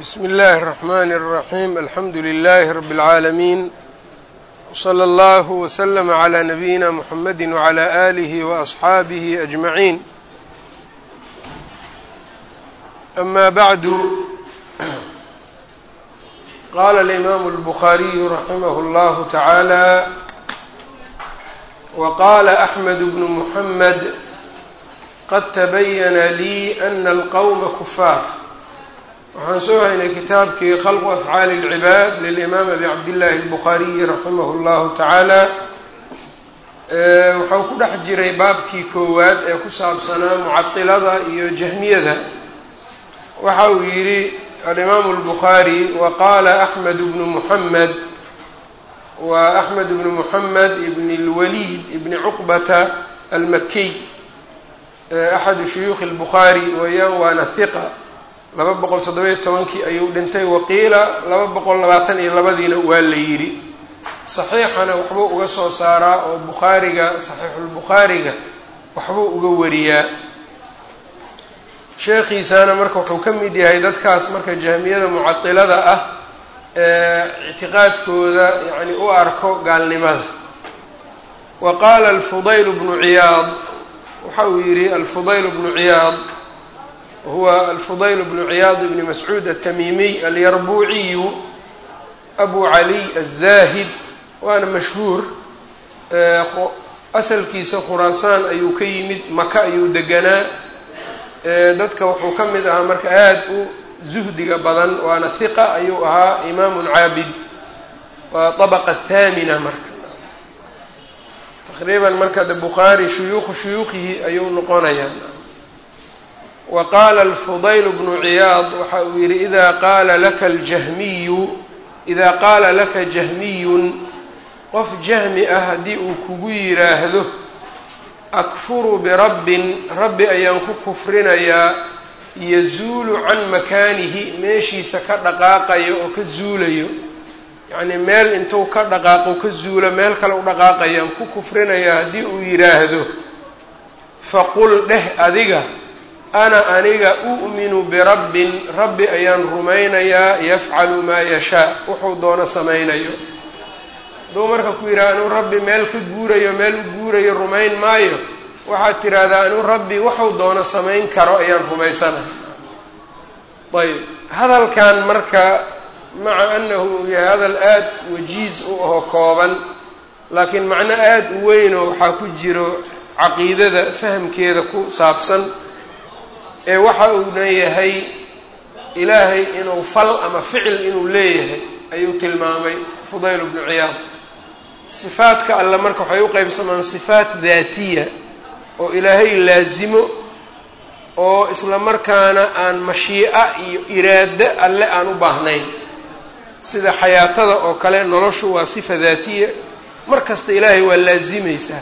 bsm اllh الرحmn الرaحيم alxamdu لlh رb العaalمين وslى اllه وsلم عlى نbyina mحamd وعlى آlه وأصxaabه أجمعين أma bعd qala الإmam الbخariي رaximh الlه taعaalى وqala أحmed بن mحmed qad تbyna lii أna الqwma kfاar waxaan soo haynay kitaabkii khalqu afcaali اlcibaad lilimaam abi cabdillaahi اlbukhaariyi raximah اllahu tacaala waxau ku dhex jiray baabkii koowaad ee ku saabsanaa mucadilada iyo jahmiyada waxa uu yidhi alimaamu اlbukhaari wa qaala axmed bnu muxamed wa axmed bnu muxamed ibn اlwaliid ibni cuqbata almakiy axadu shuyuukhi اlbukhaari weeyaan waana hiqa laba boqol toddoba-iyo tobankii ayuu dhintay waqiila laba boqol labaatan iyo labadiina waa la yidhi. Saxiixana waxbuu uga soo saaraa oo bukhaariga saxiixulbukhaariga waxbuu uga wariyaa. Sheekhiisana marka wuxuu ka mid yahay dadkaas marka jahmiyada mucadilada ah ee ictiqaadkooda yacni u arko gaalnimada. Wa qaala alfudayl bnu ciyaad waxa uu yidhi alfudayl bnu ciyaad huwa alfudayl bnu ciyaad bni mascuud atamimiy alyarbuuciyu abu caliy aلzahid waana mashhuur asalkiisa khuraasaan ayuu ka yimid maka ayuu deganaa dadka wuxuu ka mid ahaa marka aada u zuhdiga badan waana hiqa ayuu ahaa imaamun caabid waa طabaqa thaamina marka taqriiban marka de bukhaari shuyuukhu shuyuukihi ayuu noqonayaa wa qaala alfudayl bnu ciyaad waxa uu yidhi ida qaala laka aljahmiyu idaa qaala laka jahmiyun qof jahmi ah haddii uu kugu yidhaahdo akfuru birabbin rabbi ayaan ku kufrinayaa yazuulu can makaanihi meeshiisa ka dhaqaaqayo oo ka zuulayo. Yacnii meel intuu ka dhaqaaqo ka zuulo meel kale u dhaqaaqayaan ku kufrinayaa haddii uu yidhaahdo faqul dheh adiga ana aniga u'minu birabbin rabbi ayaan rumaynayaa yafcalu maa yashaa. Wuxuu doono samaynayo. Hadduu marka ku yidhaha anuu rabbi meel ka guurayo meel u guurayo rumayn maayo. Waxaad tidhaahdaa anuu rabbi waxuu doono samayn karo ayaan rumaysanahay ayb hadalkan marka maca annahu yahay hadal aada wajiiz u aho kooban laakiin macno aada u weynoo waxaa ku jiro caqiidada fahamkeeda ku saabsan ee waxa uuna yahay ilaahay inuu fal ama ficil inuu leeyahay ayuu tilmaamay fudayl bnu ciyaad sifaadka alle marka waxay u qeybsamaan sifaat daatiya oo ilaahay laasimo oo isla markaana aan mashii'a iyo iraado alle aan u baahnayn. Sida xayaatada oo kale noloshu waa sifa daatiya. Mar kasta ilaahay waa laasimaysaa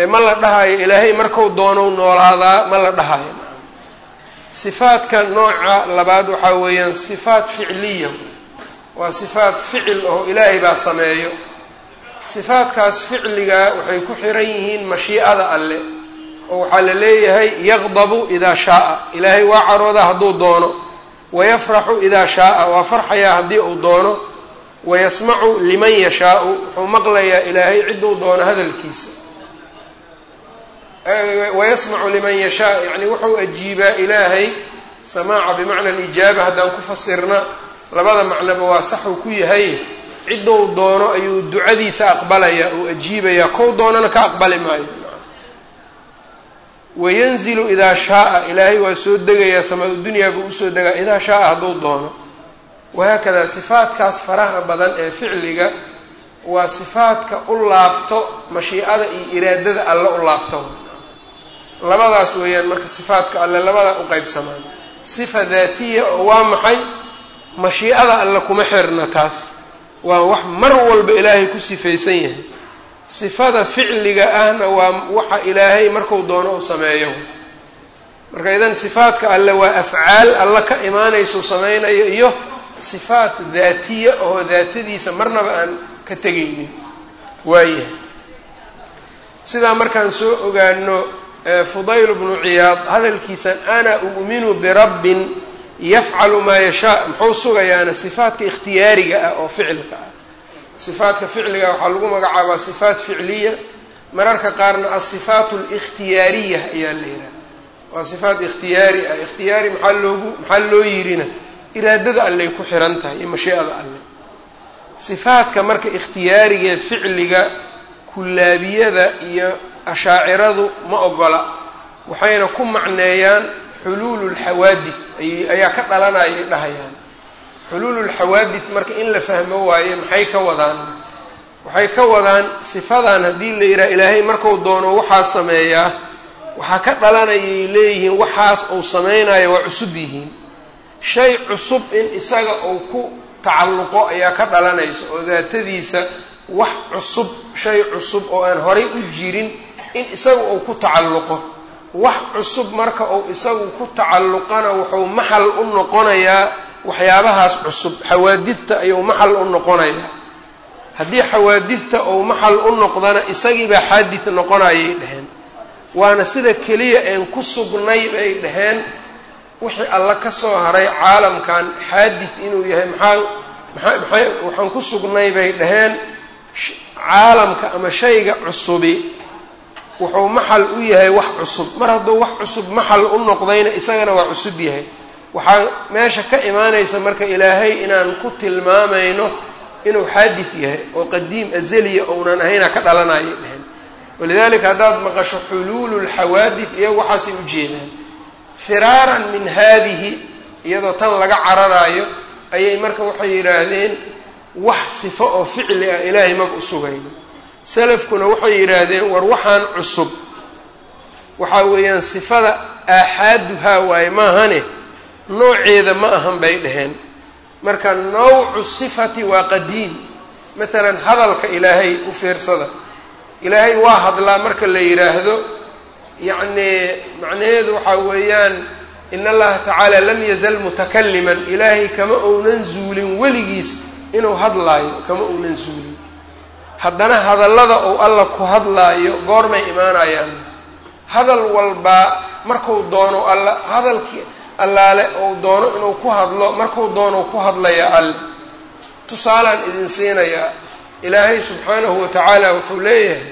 ee ma la dhahayo ilaahay marku doonou noolaadaa ma la dhahayo sifaadka nooca labaad waxaa weeyaan sifaat ficliya. Waa sifaat ficil oo ilaahay baa sameeyo. Sifaadkaas ficliga waxay ku xiran yihiin mashiicada alle oo waxaa la leeyahay yaqdabu idaa shaaa. Ilaahay waa caroodaa hadduu doono. Wayafraxu idaa shaaa. Waa farxayaa haddii uu doono. Wayasmacu liman yashaau. Wuxuu maqlayaa ilaahay cidduu doono hadalkiisa wayasmacu liman yashaa. Yacni wuxuu ajiibaa ilaahay samaaca bimacna alijaaba haddaan ku fasirna. Labada macnoba waa saxuu ku yahay. Ciddou doono ayuu ducadiisa aqbalayaa uu ajiibayaa. Kow doonana ka aqbali maayo. Wayanzilu idaa shaaa. Ilaahay waa soo degayaa samaa-u dunyaa buu u soo degaa. Idaa shaaa hadduu doono. Wahaakadaa sifaadkaas faraha badan ee ficliga waa sifaadka u laabto mashiicada iyo iraadada alle u laabto labadaas weeyaan marka sifaadka alle labadaa u qeybsamaan sifa daatiya oo waa maxay? Mashiicada alle kuma xirna taas. Waa wax mar walba ilaahay ku sifaysan yahay. Sifada ficliga ahna waa waxa ilaahay marku doono u sameeyo. Marka idan sifaadka alle waa afcaal alle ka imaanaysu samaynayo iyo sifaat daatiya oo daatadiisa marnaba aan ka tegaynin. Waayahay. Sidaa markaan soo ogaano fudayl bnu ciyaad hadalkiisan ana u'minu birabbin yafcalu maa yashaa muxuu sugayaana sifaatka ikhtiyaariga ah oo ficilka ah. Sifaatka ficliga waxaa lagu magacaabaa sifaat ficliya. Mararka qaarna asifaat alikhtiyaariya ayaa la yidhaha waa sifaat ikhtiyaari ah. Ikhtiyaari maxaa loogu maxaa loo yirina? Iraadada allay ku xiran tahay iyo mashiicada alle sifaadka marka ikhtiyaarigae ficliga kullaabiyada iyo ashaaciradu ma ogola waxayna ku macneeyaan xuluulu lxawaadid ayaa ka dhalanayay dhahayaan. Xuluulu lxawaadid marka in la fahmo waaye maxay ka wadaan? Waxay ka wadaan sifadan haddii la yidhaha ilaahay marku doono waxaa sameeyaa. Waxaa ka dhalanayay leeyihiin waxaas uu samaynayo waa cusub yihiin. Shay cusub in isaga uu ku tacalluqo ayaa ka dhalanaysa oo daatadiisa wax cusub shay cusub oo aan horay u jirin in isaga uu ku tacalluqo. Wax cusub marka uu isagu ku tacalluqana wuxuu maxal u noqonayaa waxyaabahaas cusub. Xawaadidta ayuu maxal u noqonayaa haddii xawaadidta uu maxal u noqdana isagiibaa xaadid noqonayay dheheen waana sida keliya een ku sugnay bay dhaheen. Wixii alla ka soo haray caalamkan xaadid inuu yahay maxaa maxaa waxaan ku sugnay bay dhaheen. Caalamka ama shayga cusubi wuxuu maxal u yahay wax cusub. Mar hadduu wax cusub maxal u noqdayna isagana waa cusub yahay. Waxaa meesha ka imaanaysa marka ilaahay inaan ku tilmaamayno inuu xaadid yahay oo qadiim azaliya ounan ahayna ka dhalanayay dheheen walidalika haddaad maqasho xuluulu lxawaadid iyagu waxaasay u jeedaan. Firaaran min haadihi iyadoo tan laga cararaayo ayay marka waxay yidhaahdeen wax sifo oo ficli ah ilaahay maba u sugayno salafkuna waxay yidhaahdeen war waxaan cusub. Waxaa weeyaan sifada aaxaaduhaa waaye maahane nooceeda ma ahan bay dhaheen. Marka nawcu sifati waa qadiim. Masalan hadalka ilaahay u fiirsada. Ilaahay waa hadlaa marka la yidhaahdo yacni macnaheedu waxaa weeyaan in allaha tacaala lam yazal mutakaliman ilaahay kama ounan zuulin weligiis inuu hadlaayo kama ounan zuulin haddana hadallada uu alla ku hadlaayo goormay imaanayaan. Hadal walbaa marku doono alla hadalkii allaale uu doono inuu ku hadlo markuu doono ku hadlaya alle tusaalaan idin siinayaa. Ilaahay subxaanahu wa tacaala wuxuu leeyahay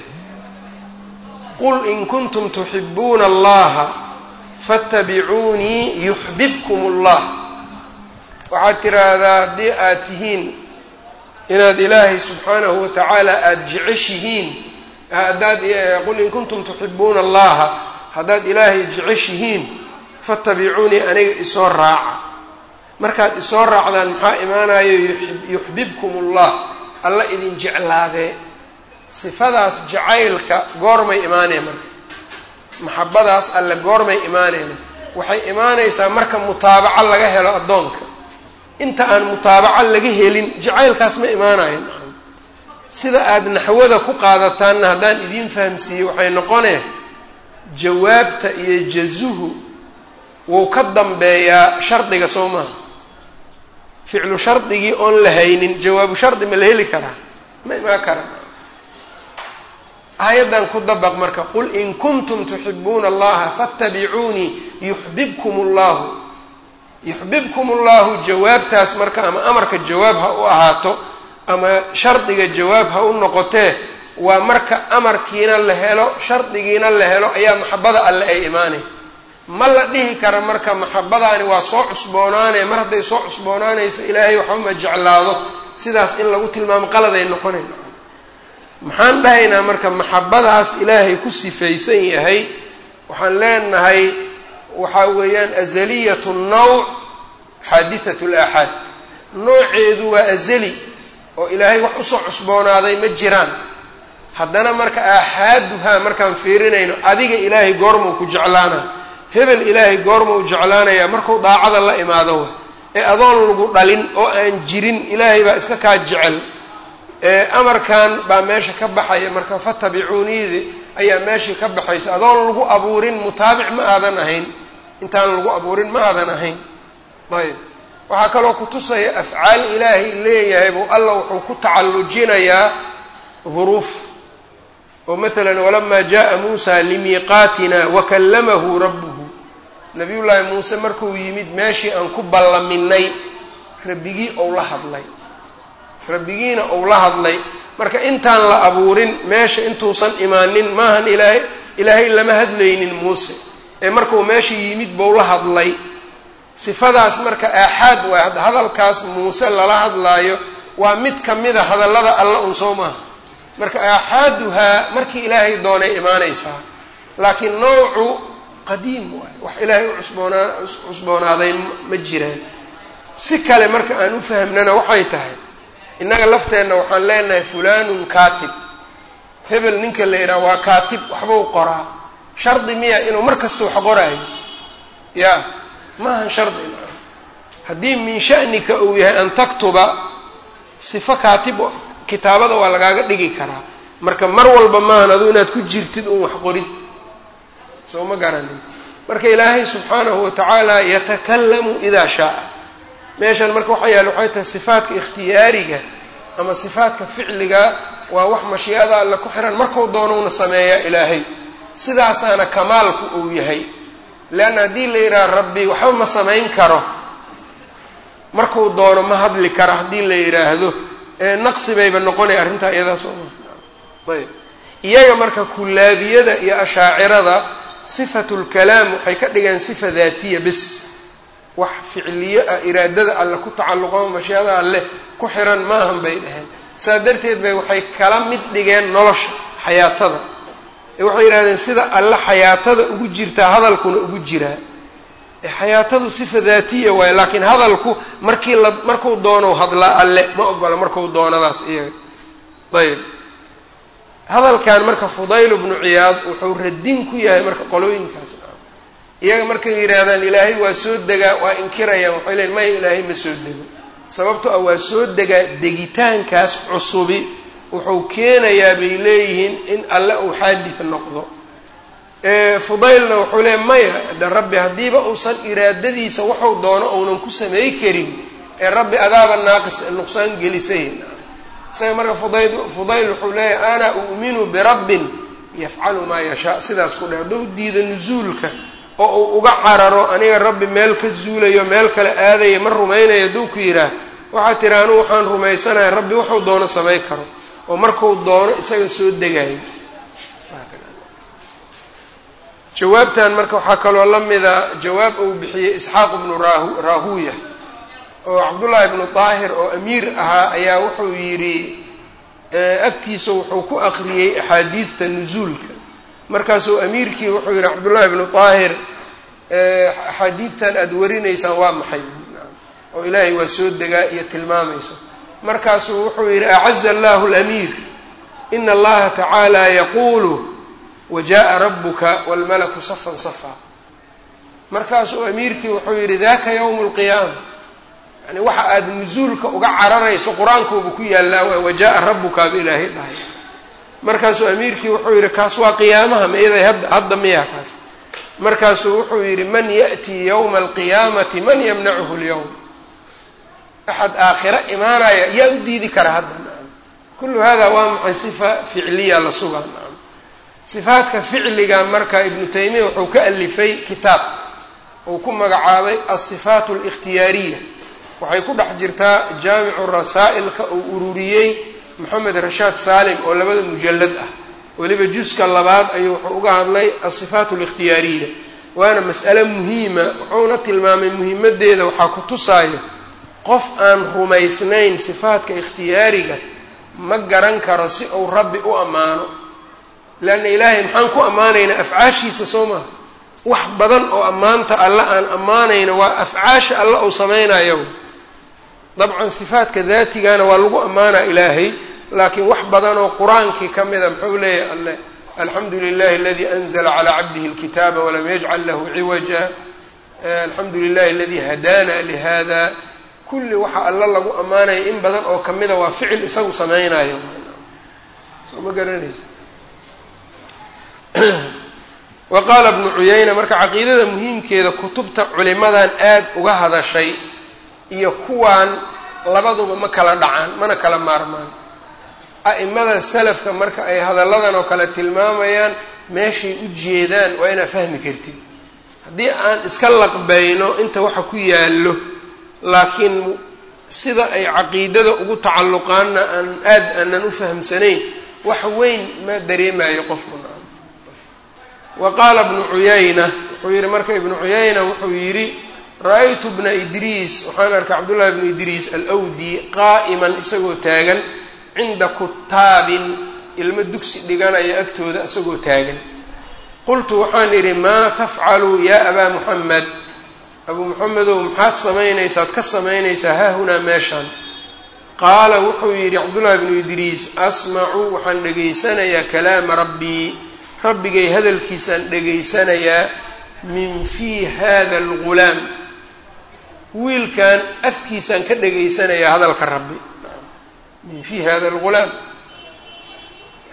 qul in kuntum tuxibuuna allaha fattabicuunii yuxbibkum allah waxaad tiraahdaa haddii aad tihiin inaad ilaahay subxaanahu wa tacaala aada jeceshihiin haddaad qul in kuntum tuxibuuna allaha haddaad ilaahay jeceshihiin fattabicuunii aniga isoo raaca. Markaad isoo raacdaan maxaa imaanayo yuxbibkum allah alla idin jeclaadee sifadaas jacaylka goormay imaaneen marka. Maxabadaas alle goormay imaaneyna waxay imaanaysaa marka mutaabaco laga helo addoonka inta aan mutaabaco laga helin jacaylkaas ma imaanayo sida aada naxwada ku qaadataanna haddaan idiin fahamsiiyey waxay noqonee jawaabta iyo jazuhu wuu ka dambeeyaa shardiga soo maaha. Ficlu shardigii oon la haynin jawaabu shardi ma la heli karaa ma imaan karaa. Aayaddan ku dabaq marka qul in kuntum tuxibuuna allaha fattabicuunii yuxbibkum allahu yuxbibkum allahu jawaabtaas marka ama amarka jawaab ha u ahaato ama shardiga jawaab ha u noqotee waa marka amarkiina la helo shardigiina la helo ayaa maxabada alle ay imaanay ma la dhihi kara marka maxabadaani waa soo cusboonaanee mar hadday soo cusboonaanayso ilaahay waxbama jeclaado. Sidaas in lagu tilmaamo qaladay noqonayn maxaan dhahaynaa marka maxabadaas ilaahay ku sifaysan yahay waxaan leenahay waxaa weeyaan azaliyatu nawc xaadithatu laaxaad nooceedu waa azali oo ilaahay wax u soo cusboonaaday ma jiraan. Haddana marka aaxaaduhaa markaan fiirinayno adiga ilaahay goormuu ku jeclaana hebel ilaahay goormuu jeclaanayaa markuu daacada la imaado ee adoon lagu dhalin oo aan jirin ilaahay baa iska kaa jecel. Amarkan baa meesha ka baxaya marka fatabicuuniidi ayaa meeshii ka baxaysa adoon lagu abuurin mutaabic ma aadan ahayn. Intaan lagu abuurin ma aadan ahayn. Ayb. Waxaa kaloo kutusaya afcaal ilaahay leeyahay buu alla wuxuu ku tacallujinayaa duruuf. Oo matalan walamaa jaءa muusa limiiqaatina wakallamahu rabbuhu. Nabiyullaahi muuse markuu yimid meeshii aan ku ballaminay rabbigii ou la hadlay. Rabbigiina ou la hadlay marka intaan la abuurin meesha intuusan imaanin maahan ilaahay ilaahay lama hadlaynin muuse. Ee markuu meesha yimid bou la hadlay. Sifadaas marka aaxaad waa hadalkaas muuse lala hadlaayo waa mid ka mida hadallada alla un soo maaha. Marka aaxaaduhaa markii ilaahay doonay imaanaysaa laakiin noocu qadiim waay. Wax ilaahay u cusboonaa cusboonaaday ma jiraan si kale marka aan u fahmnana waxay tahay innaga lafteenna waxaan leenahay fulanun kaatib. Hebel ninka la yidhaha waa kaatib waxbuu qoraa. Shardi miya inuu mar kasta wax qoraayo? Ya maahan shardi. Haddii min sha'nika uu yahay an taktuba sifo kaatib kitaabada waa lagaaga dhigi karaa. Marka mar walba maahan adu inaad ku jirtid un wax qorid soo ma garanin. Marka ilaahay subxaanahu watacaala yatakallamu idaa shaaa meeshan marka waxaa yaale waxay tahay sifaatka ikhtiyaariga ama sifaatka ficliga waa wax mashiicada alle ku xiran. Markuu doonowna sameeyaa ilaahay. Sidaasaana kamaalku uu yahay. Leanna haddii la yidhaha rabbi waxba ma samayn karo. Markuu doono ma hadli karo haddii la yidhaahdo. Naqsi bayba noqonaya arrintaa iyadaas oo ayb. Iyaga marka kullaabiyada iyo ashaacirada sifatu lkalaam waxay ka dhigeen sifa daatiya bes wax ficliyo ah iraadada alle ku tacalluqo mashiicada alleh ku xiran maahan bay dhaheen. Saa darteed bay waxay kala mid dhigeen nolosha xayaatada. Ee waxay yidhahdeen sida alle xayaatada ugu jirtaa hadalkuna ugu jiraa. Xayaatadu sifa daatiya waaye laakiin hadalku markii la markuu doonou hadlaa alle ma ogola marku doonadaas iyaga. Ayb hadalkan marka fudayl bnu ciyaad wuxuu radin ku yahay marka qolooyinkaas iyaga markay yidhaahdaan ilaahay waa soo degaa waa inkirayaan waxay leeyiin maya ilaahay ma soo dego. Sababto ah waa soo degaa degitaankaas cusubi wuxuu keenayaa bay leeyihiin in alle uu xaadid noqdo. Fudaylna wuxuu leeya maya de rabbi haddiiba uusan iraadadiisa waxuu doono uunan ku samey karin ee rabbi adaaba naaqis nuqsaan gelisay. Isaga marka fudayl fudayl wuxuu leeyahay ana u'minu birabbin yafcalu maa yashaa. Sidaas ku dheh hadduu diido nusuulka oo uu uga cararo aniga rabbi meel ka zuulayo meel kale aadaya ma rumaynayo hadduu ku yidhaah waxaa tiri anugu waxaan rumaysanahay rabbi wuxuu doono samay karo. Oo markuu doono isaga soo degayo jawaabtan marka waxaa kaloo la mida jawaab uu bixiyey isxaaq ibnu raahuya oo cabdullaahi ibnu daahir oo amiir ahaa ayaa wuxuu yidhi agtiisa wuxuu ku aqriyey axaadiidta nusuulka markaasuu amiirkii wuxuu yidhi cabdullaahi ibnu daahir axaadiidtan aada warinaysaan waa maxay oo ilaahay waa soo degaa iyo tilmaamayso markaasuu wuxuu yidhi acaza allahu lamiir ina allaha tacaala yaquulu wajaءa rabuka wاlmalaku safan safa markaasuu amiirkii wuxuu yidhi daka ywm اlqiyaama yani waxa aada nusuulka uga cararayso qur-aankuuba ku yaallaa waa wajaءa rabukaaba ilaahay dhahay markaasuu amiirkii wuxuu yidhi kaas waa qiyaamaha maiday hadda miya kaas? Markaasuu wuxuu yidhi man yaأtii ywma alqiyaamati man ymnachu اlyowm axad aakhira imaanaya yaa u diidi kara hadda kulu hada waa maxay sifa ficliya la sugaa sifaadka ficliga marka ibnu taymiya wuxuu ka alifay kitaab uu ku magacaabay alsifaat alikhtiyaariya waxay ku dhex jirtaa jaamicu rasaa'ilka uu ururiyey moxamed rashaad saalim oo labada mujallad ah. Weliba juska labaad ayuu wuxuu uga hadlay alsifaat alikhtiyaariya waana mas'ale muhiima wuxuuna tilmaamay muhiimadeeda waxaa ku tusaayo qof aan rumaysnayn sifaadka ikhtiyaariga ma garan karo si uu rabbi u ammaano. Leanna ilaahay maxaan ku ammaanaynaa afcaashiisa soo maha wax badan oo ammaanta alle aan ammaanayna waa afcaasha alle uu samaynayo. Dabcan sifaadka daatigana waa lagu ammaanaa ilaahay laakiin wax badan oo qur'aankii ka mida muxuu leeyahay alle alxamdu lilahi aladi anzla calى cabdihi اlkitaaba walam yajcal lahu ciwaja. Alxamdu lilahi aladi hadana lihada kulli waxa alle lagu ammaanaya in badan oo kamida waa ficil isagu samaynayo soo garanaysa? Wa qaala bnu cuyayna marka caqiidada muhiimkeeda kutubta culimadan aad uga hadashay iyo kuwaan labaduba ma kala dhacaan mana kala maarmaan a'imada salafka marka ay hadalladan oo kale tilmaamayaan meeshay u jeedaan waa inaad fahmi kartid. Haddii aan iska laqbayno inta waxa ku yaallo laakiin sida ay caqiidada ugu tacalluqaanna aan aad aanan u fahamsanayn wax weyn ma dareemayo qofku wa qaala ibnu cuyayna wuxuu yidhi marka ibnu cuyayna wuxuu yidhi ra'aytu bna idriis waxaan arkay cabdullahi bnu idriis alwdi qaa'iman isagoo taagan cinda kutaabin ilmo dugsi dhiganaya agtooda isagoo taagan. Qultu waxaan idhi maa tafcalu yaa abaa muxamed abuu muxamedow maxaad samaynaysaad ka samaynaysaa haahunaa meeshaan. Qaala wuxuu yidhi cabdullaahi bnu idriis asmacu waxaan dhegaysanayaa kalaama rabbii rabbigay hadalkiisaan dhegaysanayaa min fii hada algulaam wiilkan afkiisaan ka dhegaysanayaa hadalka rabbi min fii hada algulaam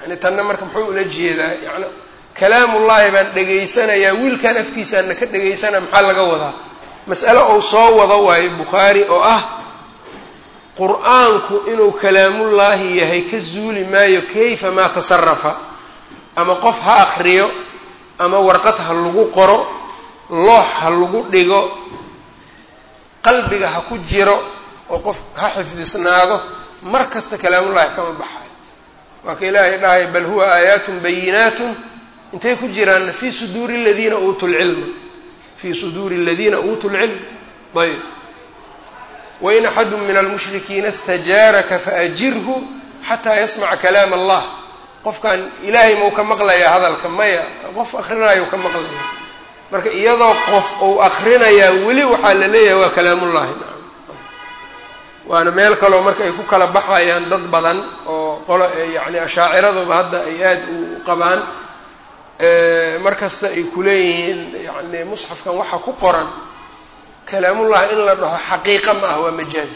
yani tanna marka muxuu ula jeedaa yani kalaamullaahi baan dhegaysanayaa wiilkan afkiisaana ka dhegaysanaya maxaa laga wadaa? Mas'ale ou soo wado waayo bukhaari oo ah qur'aanku inuu kalaamullaahi yahay ka zuuli maayo kayfa maa tasarafa ama qof ha akriyo ama warqad ha lagu qoro loox ha lagu dhigo qalbiga ha ku jiro oo qof ha xifdisnaado mar kasta kalaamullaahi kama baxayo waa ka ilaahay dhahay bal huwa aayaatun bayinaatun intay ku jiraan fii suduuri ladiina uutuu lcilma fii suduuri aladiina uutuu lcilm ayb wain axadu min almushrikiina istajaaraka faajirhu xataa yasmaca kalaam allah. Qofkan ilaahay mau ka maqlayaa hadalka? Maya qof akrinaayo ka maqlaya. Marka iyadoo qof uu akrinayaa weli waxaa la leeyahay waa kalaamullahi waana meel kaloo marka ay ku kala baxayaan dad badan oo qolo yacni ashaaciraduba hadda ay aada u qabaan. Mar kasta ay kuleeyihiin yani musxafkan waxa ku qoran kalaamullahi in la dhaho xaqiiqa ma ah waa majaaz.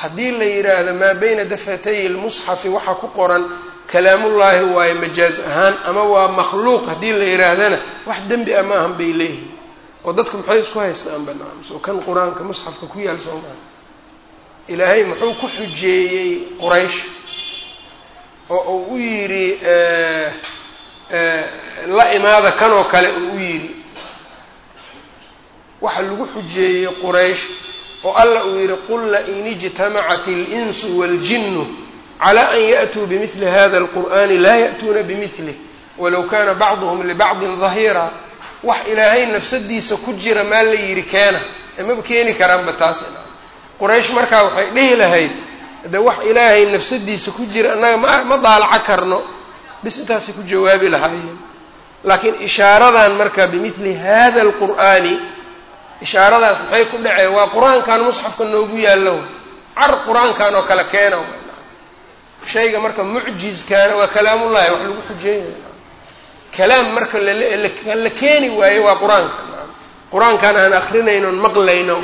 Haddii la yidhaahdo maa bayna dafatay lmusxafi waxa ku qoran kalaamullaahi waayo majaaz ahaan ama waa makhluuq haddii la yidhaahdana wax dembi ah ma ahan bay leeyihiin oo dadku maxay isku haystaan banaan soo kan qur'aanka musxafka ku yaal soomaa ilaahay muxuu ku xujeeyey quraysh oo uu u yidhi la imaada kanoo kale uu u yidhi waxa lagu xujeeyey quraysh oo alla uu yidhi qul lain ijtamacat اlinsu waاljinu clى an yaأtuu bimili hada اlqur'ani laa yaأtuuna bimilih walow kana bacduhm libacdin ظahiira wax ilaahay nafsadiisa ku jira maa la yidhi keena maba keeni karaanba taas quraysh markaa waxay dhihi lahayd de wax ilaahay nafsadiisa ku jira annaga ma ma daalaco karno. Bis intaasay ku jawaabi lahaayeen. Laakiin ishaaradan marka bimili hada اlqur'ani ishaaradaas maxay ku dhaceen? Waa qur'aankan musxafka noogu yaallo. Car qur'aankan oo kale keena shayga marka mucjizkaana waa kalaamullahi wax lagu xujeynaya kalaam marka la keeni waayo waa qur'aanka qur'aankan aan akrinaynon maqlayno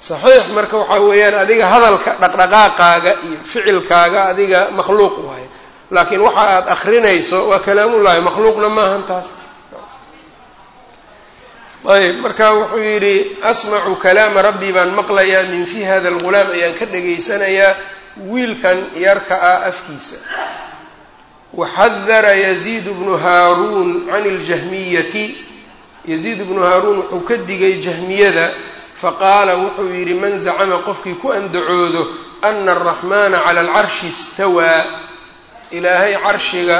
saxiix marka waxaa weeyaan adiga hadalka dhaqdhaqaaqaaga iyo ficilkaaga adiga makhluuq waayo laakiin waxa aad akrinayso waa kalaamullahi makhluuqna maahan taas. Ayb marka wuxuu yidhi asmacu kalaama rabbii baan maqlayaa min fi hada algulaam ayaan ka dhegaysanayaa wiilkan yarka ah afkiisa. Waxadara yaziid bnu haaruun can اljahmiyati yaziid bnu haaruun wuxuu ka digay jahmiyada faqaala wuxuu yidhi man zacama qofkii ku andacoodo ana araxmana cala alcarshi istawaa. Ilaahay carshiga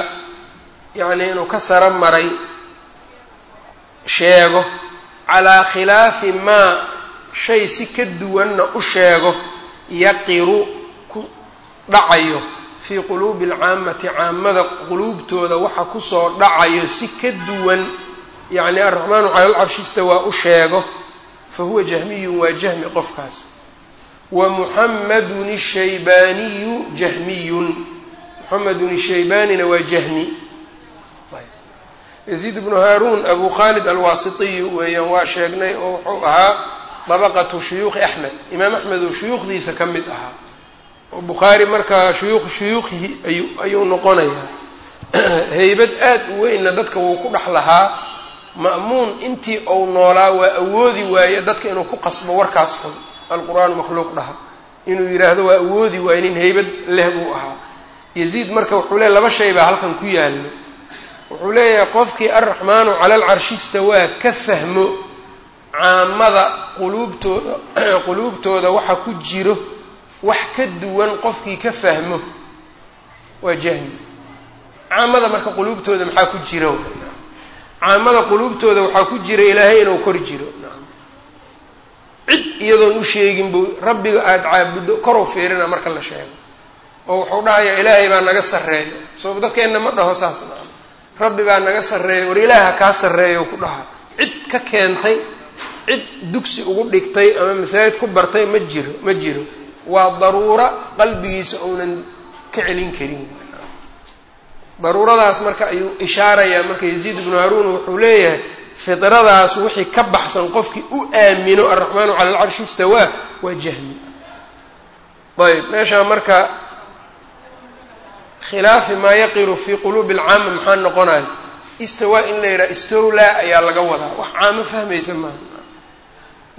yacnii inuu ka saro maray sheego. Calaa khilaafi maa shay si ka duwanna u sheego yaqiru ku dhacayo fii quluubi alcaamati caamada quluubtooda waxa ku soo dhacayo si ka duwan yacni alraxmaanu cala alcarshi istawaa u sheego fa huwa jahmiyun waa jahmi qofkaas wa muxamadun ishaybaaniyu jahmiyun muxamedun ishaybaanina waa jahmi yaziid bnu haaruun abu khaalid alwaasitiyu weeyaan waa sheegnay oo wuxuu ahaa dabaqatu shuyuukhi axmed imaam axmed oo shuyuukhdiisa ka mid ahaa oo bukhaari markaa shuyuukh shuyuukhihi ayu ayuu noqonayaa heybad aad u weynna dadka wuu ku dhex lahaa ma'muun intii uu noolaa waa awoodi waaye dadka inuu ku qasbo warkaas xun. Alqur-aanu makhluuq dhaha. Inuu yidhaahdo waa awoodi waaye nin heybad leh buu ahaa. Yaziid marka wuxuu leey laba shay baa halkan ku yaallo. Wuxuu leeyahay qofkii alraxmaanu cala alcarshi istawaa ka fahmo caamada quluubtooda quluubtooda waxa ku jiro wax ka duwan qofkii ka fahmo. Waa jahmi caamada marka quluubtooda maxaa ku jira caamada quluubtooda waxaa ku jira ilaahay inuu kor jiro. Cid iyadoon u sheegin buu rabbiga aada caabuddo korow fiirina marka la sheego. Oo wuxuu dhahayaa ilaahay baa naga sarreeyo. Soo dadkeenna ma dhaho saas naa rabbi baa naga sarreeya war ilaaha kaa sarreeyo ku dhaha. Cid ka keentay cid dugsi ugu dhigtay ama masaajid ku bartay ma jiro ma jiro. Waa daruura qalbigiisa uunan ka celin karin daruuradaas marka ayuu ishaarayaa marka yaziid ibnu haruun wuxuu leeyahay fidradaas wixii ka baxsan qofkii u aamino alraxmaanu cala alcarshi istawaa waa jahmi. Ayb meeshaa marka khilaafi maa yaqiru fii quluubi alcaama maxaa noqonaya? Istawaa in la yidhaha istowlaa ayaa laga wadaa. Wax caamo fahmaysa maaha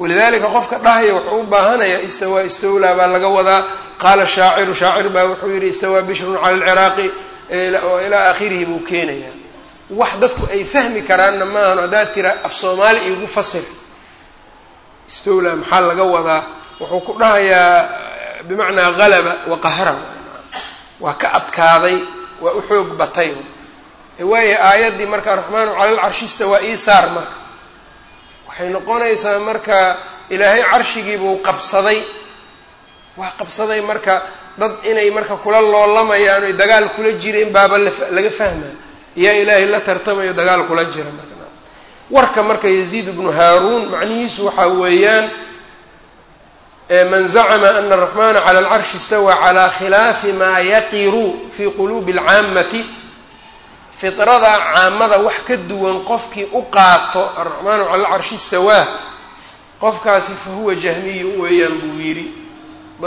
walidalika qofka dhahaya wuxuu u baahanayaa istawaa istowlaa baa laga wadaa. Qaala shaaciru shaacir baa wuxuu yidhi istawaa bishrun cala alciraaqi ilaa aakhirihi buu keenayaa. Wax dadku ay fahmi karaanna maahan haddaad tira af soomaali iigu fasir. Istowlaa maxaa laga wadaa? Wuxuu ku dhahayaa bimacnaa galaba waqahara waa ka adkaaday waa u xoog batay. Waayo aayaddii marka araxmaanu cala alcarshista waa ii saar marka. Waxay noqonaysaa marka ilaahay carshigiibuu qabsaday. Waa qabsaday marka dad inay marka kula loolamayaan oy dagaal kula jireen baaba laga fahmaya yaa ilaahay la tartamayo dagaal kula jira marka. Warka marka yaziid ibnu haaruun macnihiisu waxaa weeyaan man zacma ana araxmana cala alcarshi istawaa calaa khilaafi maa yaqiru fii quluubi alcaamati fidrada caamada wax ka duwan qofkii u qaato araxmaanu cala alcarshi istawaa qofkaasi fa huwa jahmiyu weeyaan buu yidhi.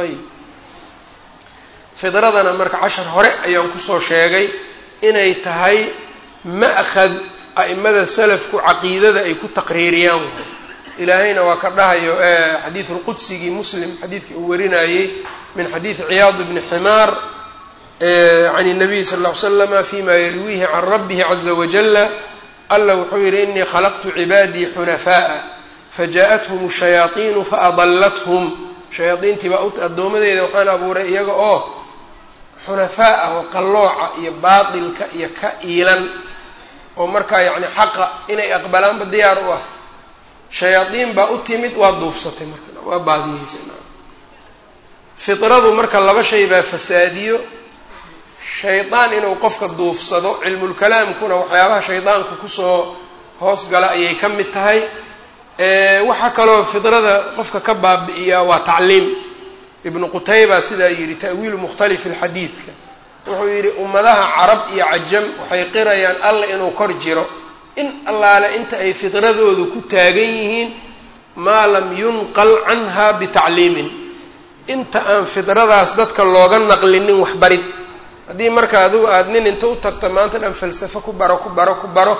Ayb fidradana marka cashar hore ayaan kusoo sheegay inay tahay ma'khad a'imada salafku caqiidada ay ku taqriiriyaan ilaahayna waa ka dhahayo xadiidu lqudsigii muslim xadiidkii uu warinayey min xadiidi ciyaad bni ximaar can الnabiy sal ll ly slama fima yarwiihi can rabbihi caza wajala alla wuxuu yihi inii khalaqtu cibaadii xunafaءa fajaءathum الshayaaطiinu faadallathum shayaadiintii baa addoomadeeda waxaan abuuray iyaga oo xunafaa ah oo qallooca iyo baatilka iyo ka iilan oo markaa yacni xaqa inay aqbalaanba diyaar u ah. Shayaadiin baa u timid waa duufsatay marka waa baadiyeysay. Fidradu marka laba shay baa fasaadiyo. Shaydaan inuu qofka duufsado cilmulkalaamkuna waxyaabaha shaydaanku ku soo hoos gala ayay ka mid tahay. Waxaa kaloo fidrada qofka ka baabi'iyaa waa tacliim ibnu qutayba sidaa yidhi ta'wiilu mukhtalifi lxadiidka wuxuu yidhi ummadaha carab iyo cajam waxay qirayaan alla inuu kor jiro. In allaale inta ay fidradoodu ku taagan yihiin maa lam yunqal canha bitacliimin. Inta aan fidradaas dadka looga naqlinin waxbarid. Haddii marka adigu aada nin inta u tagto maanta dhan falsafo ku baro ku baro ku baro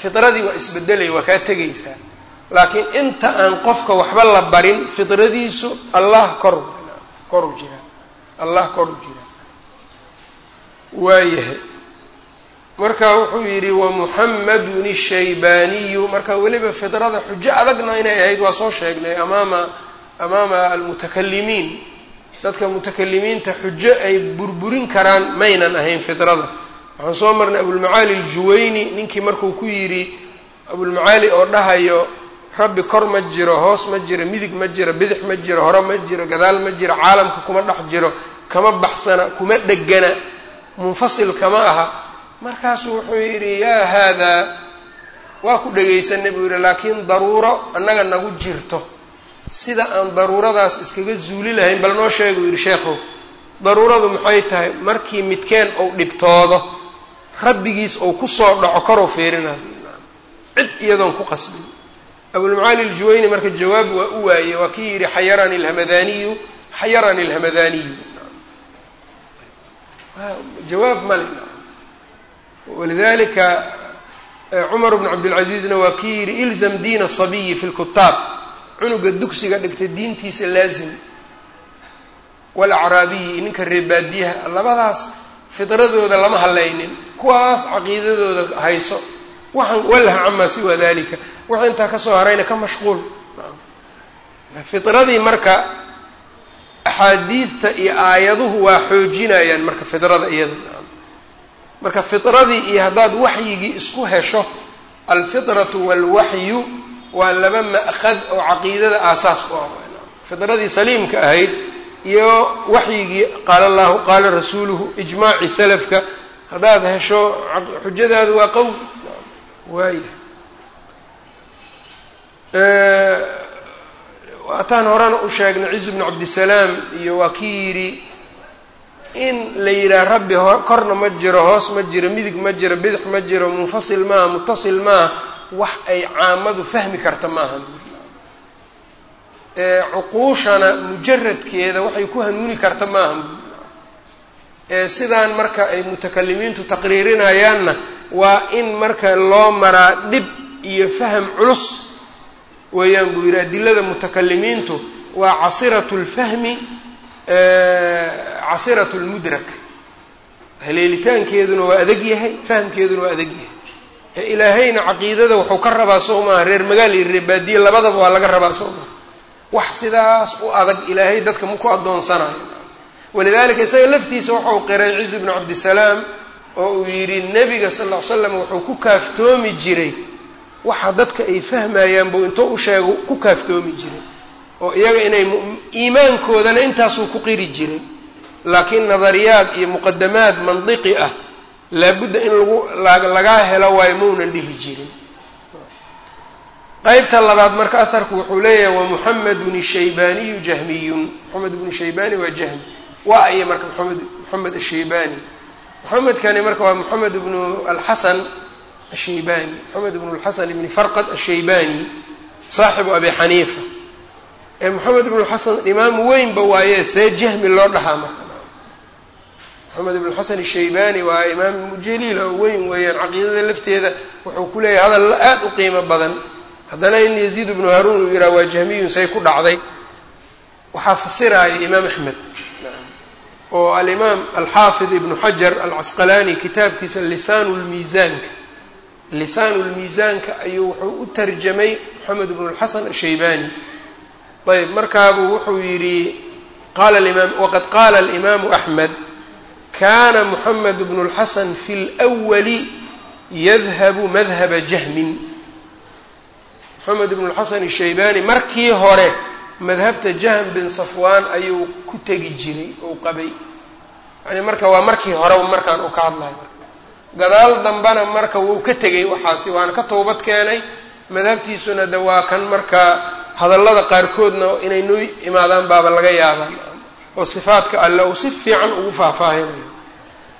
fidradii waa isbedelaya waa kaa tegaysaa. Laakiin inta aan qofka waxba la barin fidradiisu allah kor kor u jiraa allah kor u jiraa waayahay. Marka wuxuu yidhi wamuxamadun ishaybaaniyu marka weliba fidrada xujo adagna inay ahayd waa soo sheegnay amaama amaama almutakalimiin dadka mutakalimiinta xujo ay burburin karaan maynan ahayn fidrada. Waxaan soo marnay abulmacaali aljuwayni ninkii markuu ku yidhi abulmacaali oo dhahayo rabbi kor ma jiro hoos ma jiro midig ma jiro bidix ma jiro hore ma jiro gadaal ma jiro caalamka kuma dhex jiro kama baxsana kuma dhegana munfasil kama aha. Markaasuu wuxuu yidhi yaa haadaa waa ku dhegaysanay buu yidhi laakiin daruuro annaga nagu jirto. Sida aan daruuradaas iskaga zuuli lahayn bal noo sheega uu yidhi sheekhow daruuradu maxay tahay? Markii midkeen uu dhibtoodo rabbigiis uu ku soo dhaco koruu fiirinayo cid iyadoon ku qasbin abulmacaali aljuwayni marka jawaab waa u waayey waa kii yidhi xayarani alhamadaniyu xayarani alhamadaniyu jawaab male walidalika cumar bnu cabdilcaziizna waa kii yidhi ilzam diina asabiyi fi lkutaab cunuga dugsiga dhigta diintiisa laazim. Walacraabiyi ninka reebaadiyaha labadaas fidradooda lama hadlaynin kuwaas caqiidadooda hayso. Waxaan walaha camaa siwa dalika wixii intaa ka soo harayna ka mashquul. Fitradii marka axaadiidta iyo aayaduhu waa xoojinayaan marka fidrada iyada. Marka fitradii iyo haddaad waxyigii isku hesho alfitratu waalwaxyu waa laba ma'khad oo caqiidada aasaas u ah. Fitradii saliimka ahayd iyo waxyigii qaala allahu qaala rasuuluhu ijmaacii salafka haddaad hesho xujadaadu waa qowl. Waaya waataan horena u sheegnay ciis bnu cabdisalaam iyo waa kii yidhi in la yidhaha rabbi korna ma jiro hoos ma jiro midig ma jiro bidix ma jiro munfasil maaha mutasil maaha wax ay caamadu fahmi karta maaha cuquushana mujaradkeeda waxay ku hanuuni karta maaha sidaan marka ay mutakalimiintu taqriirinayaanna waa in marka loo maraa dhib iyo faham culus weeyaan buu yidhi adilada mutakalimiintu waa casiratu lfahmi casiratu lmudrak haleelitaankeeduna waa adag yahay fahamkeeduna waa adag yahay. Ilaahayna caqiidada wuxuu ka rabaa soo maaha reer magaal iyo reer baadiye labadaba waa laga rabaa soo maaha. Wax sidaas u adag ilaahay dadka maku addoonsanayo walidalika isaga laftiisa waxau qiray ciz bnu cabdisalaam oo uu yidhi nebiga sal ll ly slam wuxuu ku kaaftoomi jiray waxa dadka ay fahmayaan buu intuu u sheego ku kaaftoomi jiray. oo iyaga inay iimaankoodana intaasuu ku qiri jiray. laakiin nadariyaad iyo muqadamaad mandiqi ah laabudda in lagu lagaa helo waayo maunan dhihi jirin. qeybta labaad marka aharku wuxuu leeyahay wa muxamedun ishaybaniyu jahmiyun. Moxamed bnu shaybani waa jahmi. Waa aya marka moamed moxamed ashaybani moxamedkani marka waa moxamed bnu alxasan ashaybani moxamed bnu lxasan ibni farqad ashaybani saaxibu abi xaniifa ee moxamed ibnu lxasan imaam weynba waaye see jahmi loo dhahaa marka moxamed ibnu xasan ashaybani waa imaam jaliil oo weyn weeyaan caqiidada lafteeda wuxuu ku leeyahay hadal aad u qiimo badan haddana in yaziid ibnu haruun uu yidhaha waa jahmiyun say ku dhacday waxaa fasiraaya imaam axmed oo alimaam alxaafid ibnu xajar alcasqalaani kitaabkiisa lisaanu lmiisaanka lisaanu lmiisaanka ayuu wuxuu u tarjamay moxamed ibnu lxasan ashaybani. Ayb markaabuu wuxuu yidhi qala imaam waqad qaala alimaamu axmed kana moxamed bnu lxasan fi lwali yadhabu madhaba jahmin. Moxamed ibnu lxasan ashaybani markii hore madhabta jahm bin safwaan ayuu ku tegi jiray ou qabay. Yani marka waa markii hore markaan uu ka hadlayo gadaal dambana marka wuu ka tegay waxaasi waana ka towbad keenay. Madhabtiisuna de waa kan marka hadallada qaarkoodna inay noo imaadaan baaba laga yaabaa. Oo sifaadka alle uu si fiican ugu faahfaahinayo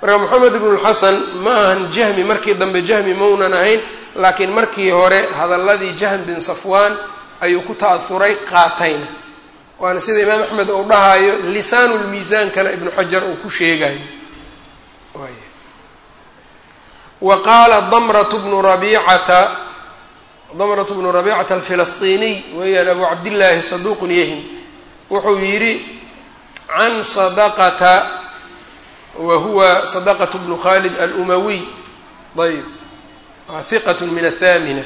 marka moxamed ibnu lxasan ma ahan jahmi markii dambe jahmi maunan ahayn laakiin markii hore hadalladii jahm bin safwaan ayuu ku ta'asuray qaatayna. Waana sida imaam axmed uu dhahaayo lisaanu lmiisaankana ibnu xajar uu ku sheegayo wa qaala damratu bnu rabiicata damratu bnu rabiicata alfilastiiniy weeyaan abu cabdillaahi saduuqun yahim wuxuu yidhi can sadaqata wa huwa sadaqatu bnu khalid alumawiy ayb hiqat min athamina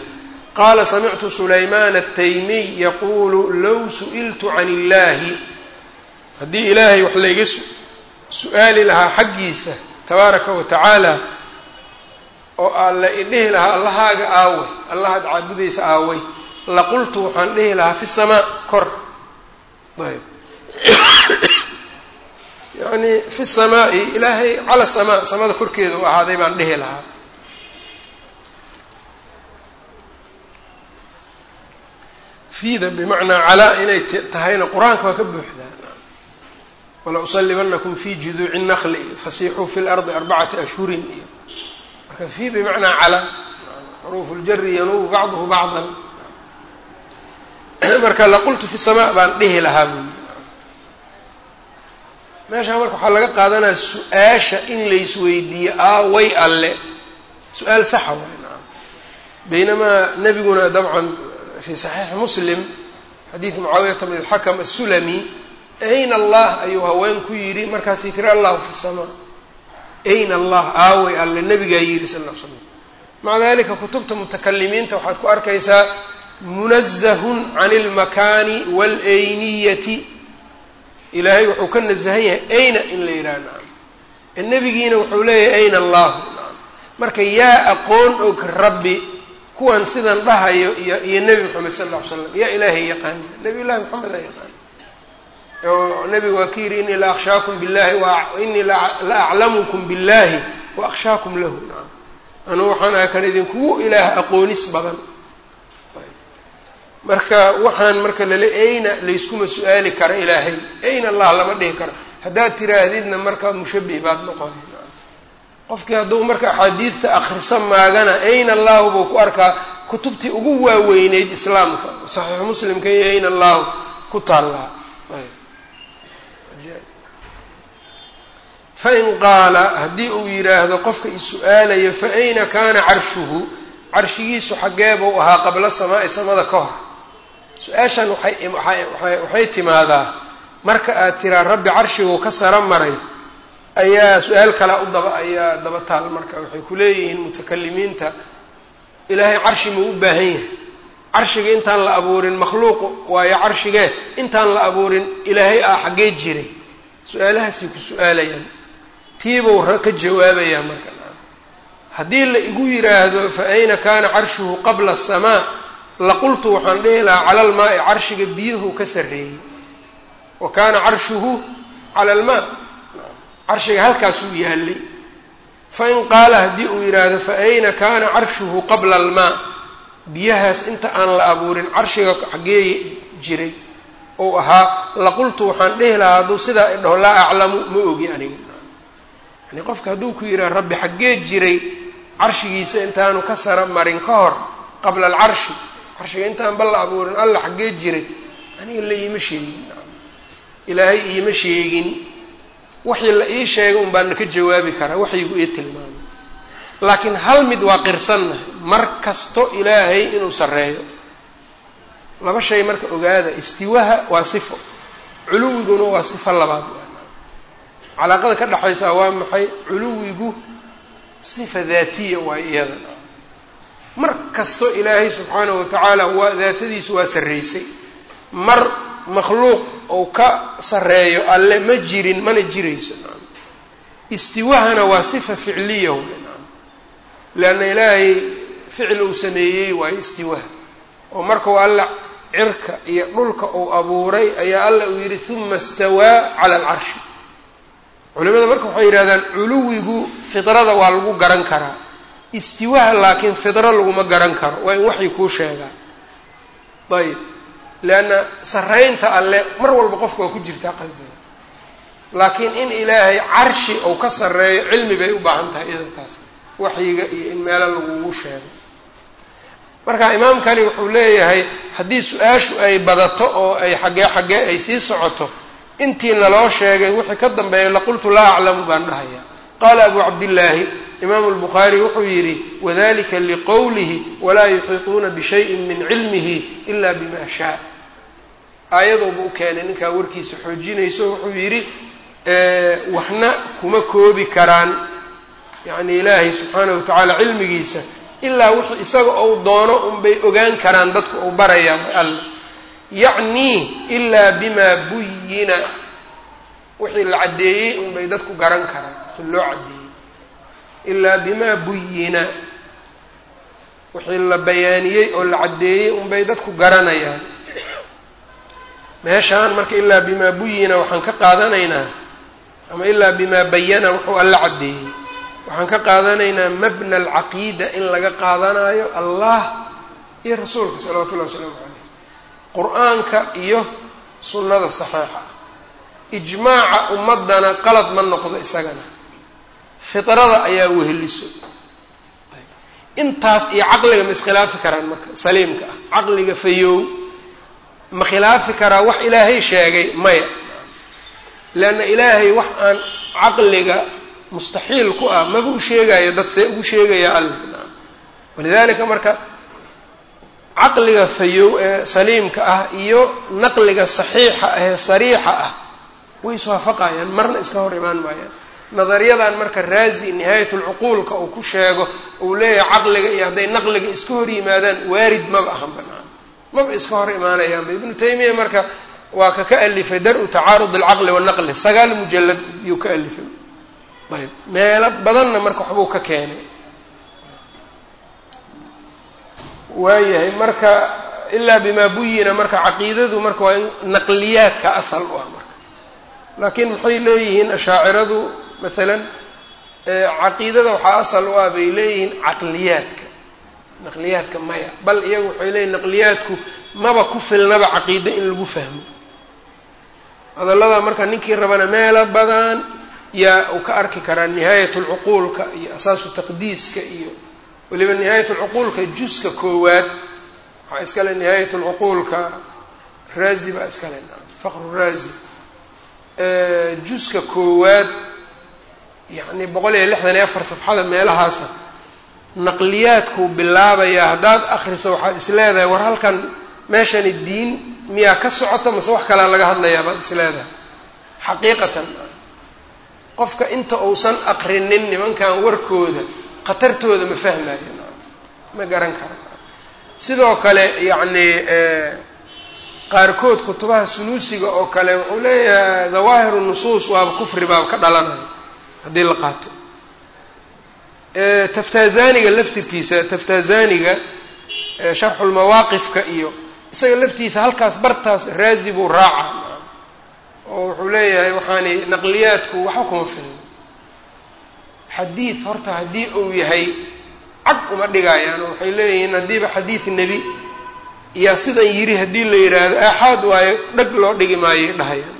qala samictu sulayman ataymiy yaqulu low su'iltu can illahi haddii ilaahay wax layga su'aali lahaa xaggiisa tabaaraka wa tacaala oo alla idhihi lahaa allahaaga aaway allahaad caabudaysa aaway laqultu waxaan dhihi lahaa fi samaa kor. Ayb. Yani fi samaai ilaahay cala samaa samada korkeeda u ahaaday baan dhihi lahaa. Fiida bimacnaa calaa inay tahayna qur'aanka waa ka buuxdaa. Wala usalibanakum fi juduuci naqli fasiixuu fi lardi arbacati ashhurin iyo marka fii bimacnaa calaa xuruufu ljari yanubu bacduhu bacdan. Marka laqultu fi samaa baan dhihi lahaa buyi meeshaa marka waxaa laga qaadanaya su'aasha in laysweydiiyo aaway alle. Su'aal saxa waay naam. Baynamaa nebiguna dabcan fi saxiixi muslim xadiid mucaawiyata bn alxakam asulami ayna allah ayuu haween ku yidhi markaasay tiri allahu fi samaa ayna allah aaway alle nabigaa yidhi sal l slam maca dalika kutubta mutakalimiinta waxaad ku arkaysaa munazahun can اlmakaani wاlayniyati ilaahay wuxuu ka nasahan yahay ayna in la yidhaha nacam nebigiina wuxuu leeyahay ayna allahu nacam marka yaa aqoon og rabbi kuwan sidan dhahayo iyo iyo nebi moxamed sal lla ly slam yaa ilaahay yaqaana nebiy llahi moxamed aa yaqaana oo waa ka yidhi inii la akhshaakum billahi inii la aclamukum billahi wa akhshaakum lahu. Nacam anugu waxaan aha kan idinkugu ilaah aqoonis badan. Marka waxaan marka lale ayna layskuma su'aali kara ilaahay. Ayna allah lama dhihi karo haddaad tiraahdidna marka mushabih baad noqoni qofkii hadduu marka axaadiidta akrisa maagana ayna allahu buu ku arkaa kutubtii ugu waaweyneyd islaamka. Saxiixu muslimka iyo ayna allahu ku taallaa fain qaala haddii uu yidhaahdo qofka is-su-aalayo fa ayna kaana carshuhu? Carshigiisu xaggee buu ahaa qabla samaa'i samada ka hor. Su'aashan waxay timaadaa marka aad tiraa rabbi carshiguu ka saro maray. Ayaa su'aal kalea u daba ayaa daba taal marka waxay ku leeyihiin mutakalimiinta. Ilaahay carshi ma u baahan yahay carshiga intaan la abuurin makhluuqu waayo carshigee intaan la abuurin ilaahay ah xaggee jiray. Su'aalahaasay ku su'aalayaan. Tiibuu ka jawaabayaa marka. Haddii la igu yiraahdo fa ayna kaana carshuhu qabla asamaa laqultu waxaan dhihi lahaa cala almaai carshiga biyuhu ka sarreeyey. Wa kaana carshuhu cala almaa. Carshiga halkaasuu yaallay fain qaala haddii uu yidhaahdo fa ayna kaana carshuhu qabla almaa biyahaas inta aan la abuurin carshiga xaggee jiray ou ahaa laqultu waxaan dhihi lahaa hadduu sidaa dhaho laa aclamu ma ogi aniga yani qofka hadduu ku yidhaha rabbi xaggee jiray carshigiisa intaanu ka sara marin ka hor qabla alcarshi carshiga intaan ba la abuurin alla xaggee jiray aniga la iima sheegin. Ilaahay iima sheegin. Waxii la ii sheegay un baana ka jawaabi karaa waxyigu ii tilmaamay laakiin hal mid waa qirsannahay mar kasto ilaahay inuu sarreeyo. Laba shay marka ogaada istiwaha waa sifo culuwiguna waa sifo labaad. Calaaqada ka dhexaysaa waa maxay? Culuwigu sifa daatiya waa iyada. Mar kasto ilaahay subxaanahu watacaala waa daatadiisu waa sarreysay. Mar makhluuq ou ka sarreeyo alle ma jirin mana jirayso. Istiwahana waa sifa ficliya leanna ilaahay ficil uu sameeyey waayo istiwaha oo markuu alla cirka iyo dhulka uu abuuray ayaa alla uu yidhi uma istawaa cala alcarshi culimada marka waxay yidhahdaan culuwigu fidrada waa lagu garan karaa. Istiwaha laakiin fidro laguma garan karo waa in waxay kuu sheegaa ayib leanna sarraynta alle mar walba qofka waa ku jirtaa qalbiga. Laakiin in ilaahay carshi ou ka sarreeyo cilmi bay u baahan tahay iyada taas waxyiga iyo in meelo lagugu sheego marka imaamkani wuxuu leeyahay haddii su'aashu ay badato oo ay xaggee xaggee ay sii socoto intii naloo sheegay wixii ka dambeeya laqultu laa aclamu baan dhahaya qaala abu cabdillaahi imaamu lbukhaari wuxuu yidhi wadalika liqowlihi walaa yuxiiطuuna bishayin min cilmihi ila bima shaa. Aayaduuba u keenay ninkaa warkiisa xoojinayso wuxuu yidhi waxna kuma koobi karaan yacni ilaahay subxaanahu watacaala cilmigiisa ilaa wixii isaga ou doono unbay ogaan karaan dadku ou barayaa alla yacnii ilaa bimaa buyina. Wixii la caddeeyey unbay dadku garan karaan wixii loo caddeeyey. Ilaa bimaa buyina. Wixii la bayaaniyey oo la caddeeyey unbay dadku garanayaan meeshaan marka ilaa bimaa buyina waxaan ka qaadanaynaa ama ilaa bimaa bayana wuxuu alla caddeeyey waxaan ka qaadanaynaa mabna alcaqiida in laga qaadanayo allah iyo rasuulka salawatu ullahi wasalaamu caleyh qur'aanka iyo sunnada saxiixa. Ijmaaca ummaddana qalad ma noqdo isagana. Fidrada ayaa weheliso. Intaas iyo caqliga ma iskhilaafi karaan marka saliimka ah. Caqliga fayow ma khilaafi karaa wax ilaahay sheegay maya. Leanna ilaahay wax aan caqliga mustaxiil ku ah maba u sheegayo dad see ugu sheegaya alla walidalika marka caqliga fayow ee saliimka ah iyo naqliga saxiixa ah ee sariixa ah way iswaafaqayaan marna iska hor imaan maayaan nadariyadan marka raazi nihaayat lcuquulka uu ku sheego uu leeyahay caqliga iyo hadday naqliga iska hor yimaadaan waarid maba ahan banaan maba iska hor imaanayaanba ibnu taymiya marka waa ka ka alifay dar-u tacaarud alcaqli wanaqli sagaal mujalad yuu ka alifay ayb. Meelo badanna marka waxbuu ka keenay. Waayahay marka ilaa bimaa buyina marka caqiidadu marka waa naqliyaadka asal u ah marka. Laakiin maxay leeyihiin ashaaciradu maalan caqiidada waxaa asal u ah bay leeyihiin caqliyaadka. Naqliyaadka maya. Bal iyagu waxay leeyihiin naqliyaadku maba ku filnaba caqiide in lagu fahmo. Hadallada marka ninkii rabana meelo badan yaa uu ka arki karaa nihaayat lcuquulka iyo asaasu taqdiiska iyo weliba nihaayat lcuquulka juska koowaad waxaa iskale nihaayat lcuquulka raazi baa iskale faqru raazi. Juska koowaad yacni boqol iyo lixdan iyo afar safxada meelahaasa naqliyaadkuu bilaabayaa haddaad akriso waxaad is leedahay war halkan meeshani diin miyaa ka socota mase wax kalaa laga hadlayaa baad is leedahay? Xaqiiqatan qofka inta uusan aqrinin nimankan warkooda khatartooda ma fahmayo ma garan karo. Sidoo kale yacni qaarkood kutubaha sunuusiga oo kale wuxuu leeyahay dawaahiru nusuus waaba kufri baaba ka dhalanaya. Haddii la qaato. Taftazaniga laftirkiisa taftazaniga sharxulmawaaqifka iyo isaga laftiisa halkaas bartaas raazi buu raaca oo wuxuu leeyahay waxaani naqliyaadku waxba kuma filno xadiid horta haddii uu yahay cag uma dhigayaan oo waxay leeyihiin haddiiba xadiid nebi yaa sidan yiri haddii la yidhaahdo aaxaad waayo dhag loo dhigi maayo dhahayaan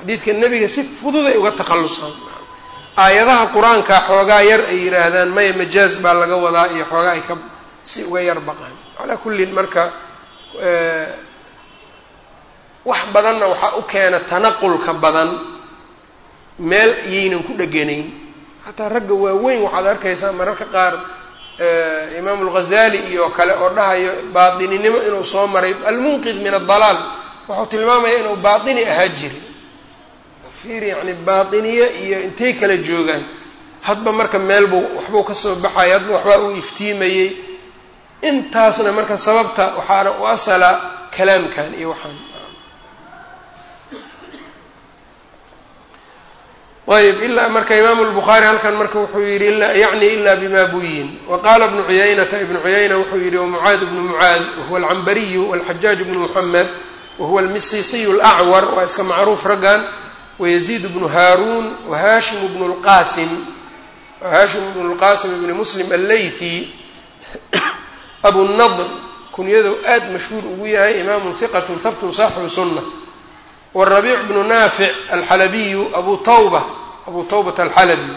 xadiidka nebiga si fududay uga takhallusaan aayadaha qur'aanka xoogaa yar ay yidhaahdaan maya majaaz baa laga wadaa iyo xoogaa ay ka si uga yar baqaan. Calaa kullin marka wax badanna waxaa u keena tanaqulka badan. Meel yaynan ku dheganayn xataa ragga waaweyn waxaad arkaysaa mararka qaar imaamu lghazali iyo kale oo dhahayo baatininimo inuu soo maray. Almunqid min adalaal wuxuu tilmaamaya inuu baatini ahaa jiri fiir yani baatiniye iyo intay kala joogaan. Hadba marka meel buu waxbuu ka soo baxaya hadba waxbaa uu iftiimayey intaasna marka sababta waxaana u asala kalaamkan iyo waxaan ayb ilaa marka imaamu lbukhaari halkan marka wuxuu yihi yacni ila bima buyin. Wa qaala bnu cuyaynata ibnu cuyayna wuxuu yihi wamucaad bnu mucaad wahuwa alcambariyu walxajaaj bnu muxamed wahuwa almisisiyu alacwar waa iska macruuf raggan wayaziid bnu haaruun wahashim bnu lqasim hashim bnu lqasim ibni muslim alleythi abunadr kunyadu aad mashhuur ugu yahay imaamun hiqatun habtun saaxibu sunna warabiic bnu naafic alxalabiyu abu tawba abu tawbata alxalabi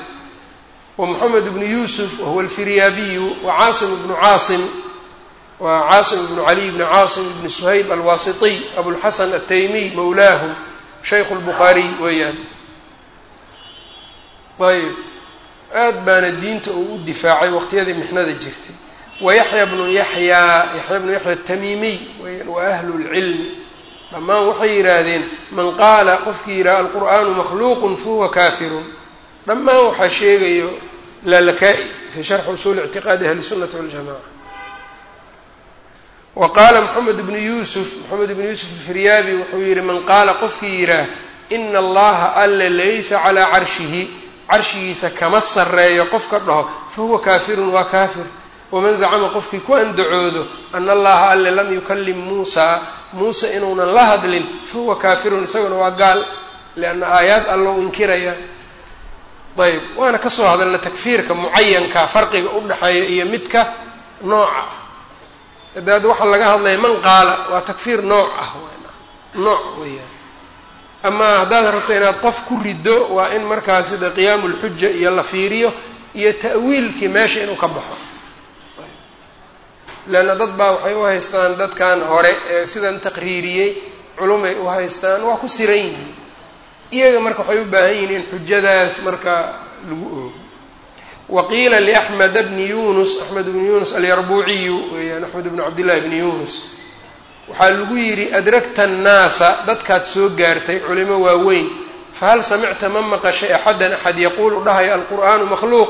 wamoxamed bnu yuusuf wahuwa alfiryaabiyu wacaasim bnu caasim wa caasim bnu caliy bni caasim bni suhayb alwaasitiy abulxasan altaymiy mawlaahum shaykhu lbukhaariy weeyaan. Ayb aad baana diinta uu u difaacay waqtiyadii mixnada jirtay. Wayaxya bnu yaxyaa yaxya bnu yaxya atamiimiy wa ahlu lcilmi dhammaan waxay yidhaahdeen man qaala qofkii yidhaha alqur'aanu makhluuqun fahuwa kaafirun. Dhammaan waxaa sheegayo lalaka-i fii sharxi usuuli ictiqaadi ahli sunnati waljamaca wa qaala moxamed bnu yuusuf moxamed bnu yuusuf alfiryaabi wuxuu yidhi man qaala qofkii yidhaah ina allaha alle laysa calaa carshihi. Carshigiisa kama sarreeyo qofka dhaho fahuwa kaafirun waa kaafir waman zacama qofkii ku andacoodo ana allaha alle lam yukallim muusaa muuse inuunan la hadlin fahuwa kaafirun isaguna waa gaal lianna aayaad allou inkiraya. Ayb waana ka soo hadalna takfiirka mucayanka farqiga u dhexeeya iyo midka nooca ah. Adaad waxaa laga hadlaya man qaala waa takfiir nooc ah nooc weeyaan. Amaa haddaad rabto inaad qof ku riddo waa in markaa sida qiyaamu lxuja iyo la fiiriyo iyo ta'wiilkii meesha inuu ka baxo leanna dad baa waxay u haystaan dadkan hore ee sidan taqriiriyey culumay u haystaan waa ku siran yihiin iyaga marka waxay u baahan yihiin in xujadaas marka lagu oogo. Wa qiila liaxmed bni yunus axmed bni yunus alyarbuuciyu weeyaan axmed bni cabdillahi bni yunus. Waxaa lagu yidhi adragta annaasa dadkaad soo gaartay culimo waaweyn fahal samicta ma maqashay axadan axad yaquulu dhahayo alqur'aanu makhluuq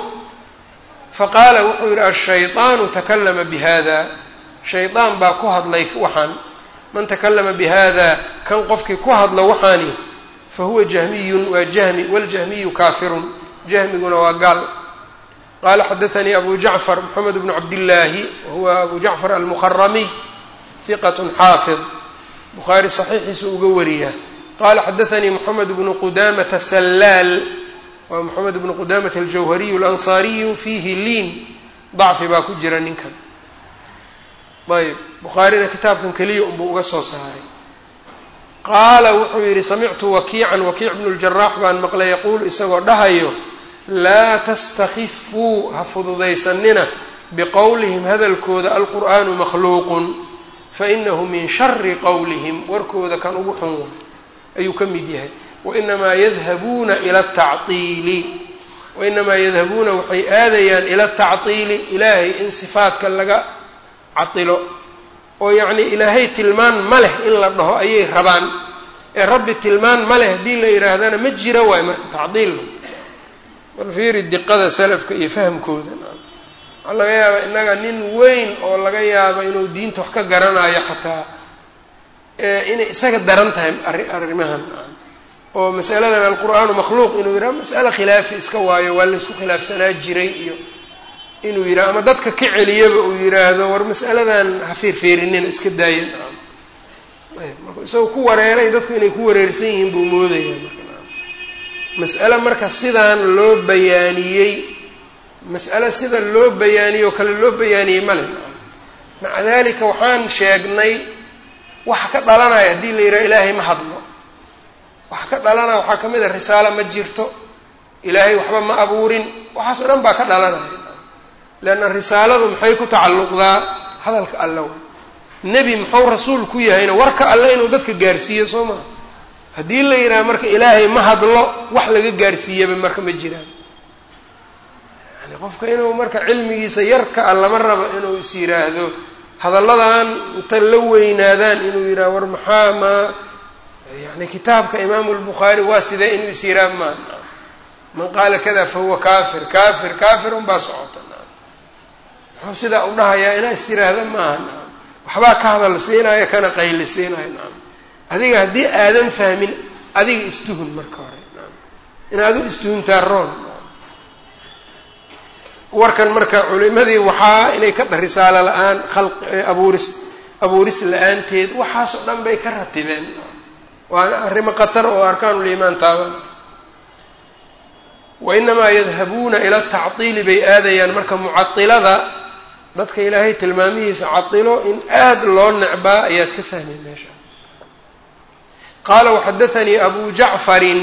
faqaala wuxuu yidhi ashayطaanu takalama bihada shaydaan baa ku hadlay waxaan man takalama bihada kan qofkii ku hadlo waxaani fahuwa jahmiyun waa jahmi waljahmiyu kaafirun. Jahmiguna waa gaal. Qala xadaanii abu jacfar moxamed bnu cabdillaahi wahuwa abu jacfar almuharamiy hiqat xaafid. Bukhaari saxiixiisa uga wariyaa qala xadaanii moxamed bnu qudamata sallaal waa moxamed bnu qudamata aljawhariyu alansaariyu fiihi liin. Dacfi baa ku jira ninkan. Ayb bukhaarina kitaabkan keliya unbuu uga soo saaray. Qaala wuxuu yidhi samictu wakiican wakiic bnu ljarax baan maqlay yaquulu isagoo dhahayo laa tastakifuu ha fududaysanina biqowlihim hadalkooda alqur'aanu makhluuqun fainahu min shari qowlihim warkooda kan ugu xun ayuu ka mid yahay. Wainamaa yadhabuuna ila taciili wainamaa yadhabuuna waxay aadayaan ila tactiili ilaahay in sifaadka laga catilo oo yacnii ilaahay tilmaan ma leh in la dhaho ayay rabaan. Ee rabbi tilmaan ma leh haddii la yidhaahdana ma jira waayo marka tacdiil. Bal fiiri diqada salafka iyo fahamkooda. Waxaa laga yaabaa innaga nin weyn oo laga yaabo inuu diinta wax ka garanayo xataa inay isaga daran tahay arrimahan. Oo masaladan alqur'aanu makhluuq inuu yidhaha mas'ale khilaafi iska waayo waa laysku khilaafsanaa jiray iyo inuu yidhaha ama dadka ka celiyaba uu yidhaahdo war mas'aladan ha fiirfiirinina iska daaya marka isagoo ku wareeray dadku inay ku wareersan yihiin buu moodaya. Mas'ale marka sidaan loo bayaaniyey mas'ale sida loo bayaaniyey oo kale loo bayaaniyey male maca dalika waxaan sheegnay waxa ka dhalanaya haddii la yidhaha ilaahay ma hadlo. Waxa ka dhalanaya waxaa ka mid a risaalo ma jirto. Ilaahay waxba ma abuurin. Waxaas oo dhan baa ka dhalanaya. Leanna risaaladu maxay ku tacalluqdaa? Hadalka alla w nebi muxuu rasuul ku yahayna warka alle inuu dadka gaarsiiyo soo maa haddii la yidhaha marka ilaahay ma hadlo wax laga gaarsiiyaba marka ma jiraan. Yani qofka inuu marka cilmigiisa yarka a lama rabo inuu is yidhaahdo hadalladan inta la weynaadaan inuu yidhaha war maxaa ma yani kitaabka imaamu lbukhaari waa sidee inuu is yidhaha ma man qaala kada fahuwa kafir kafir kafir unbaa socota muxuu sidaa u dhahayaa inaa is tiraahda maaha waxbaa ka hadal siinaayo kana qayli siinayo naam. Adiga haddii aadan fahmin adiga istuhun marka hore naam. Inaad u istuhuntaa roon warkan marka culimadii waxaa inay ka dha risaalo la'aan khalq abuuris abuuris la'aanteed waxaasoo dhan bay ka ratibeen. Waana arrimo qatar oo arkaanulimaan taaban. Wainamaa yadhabuuna ila tactiili bay aadayaan. Marka mucailada dadka ilaahay tilmaamihiisa catilo in aada loo necbaa ayaad ka fahmay meesha. Qaala waxadaanii abu jacfarin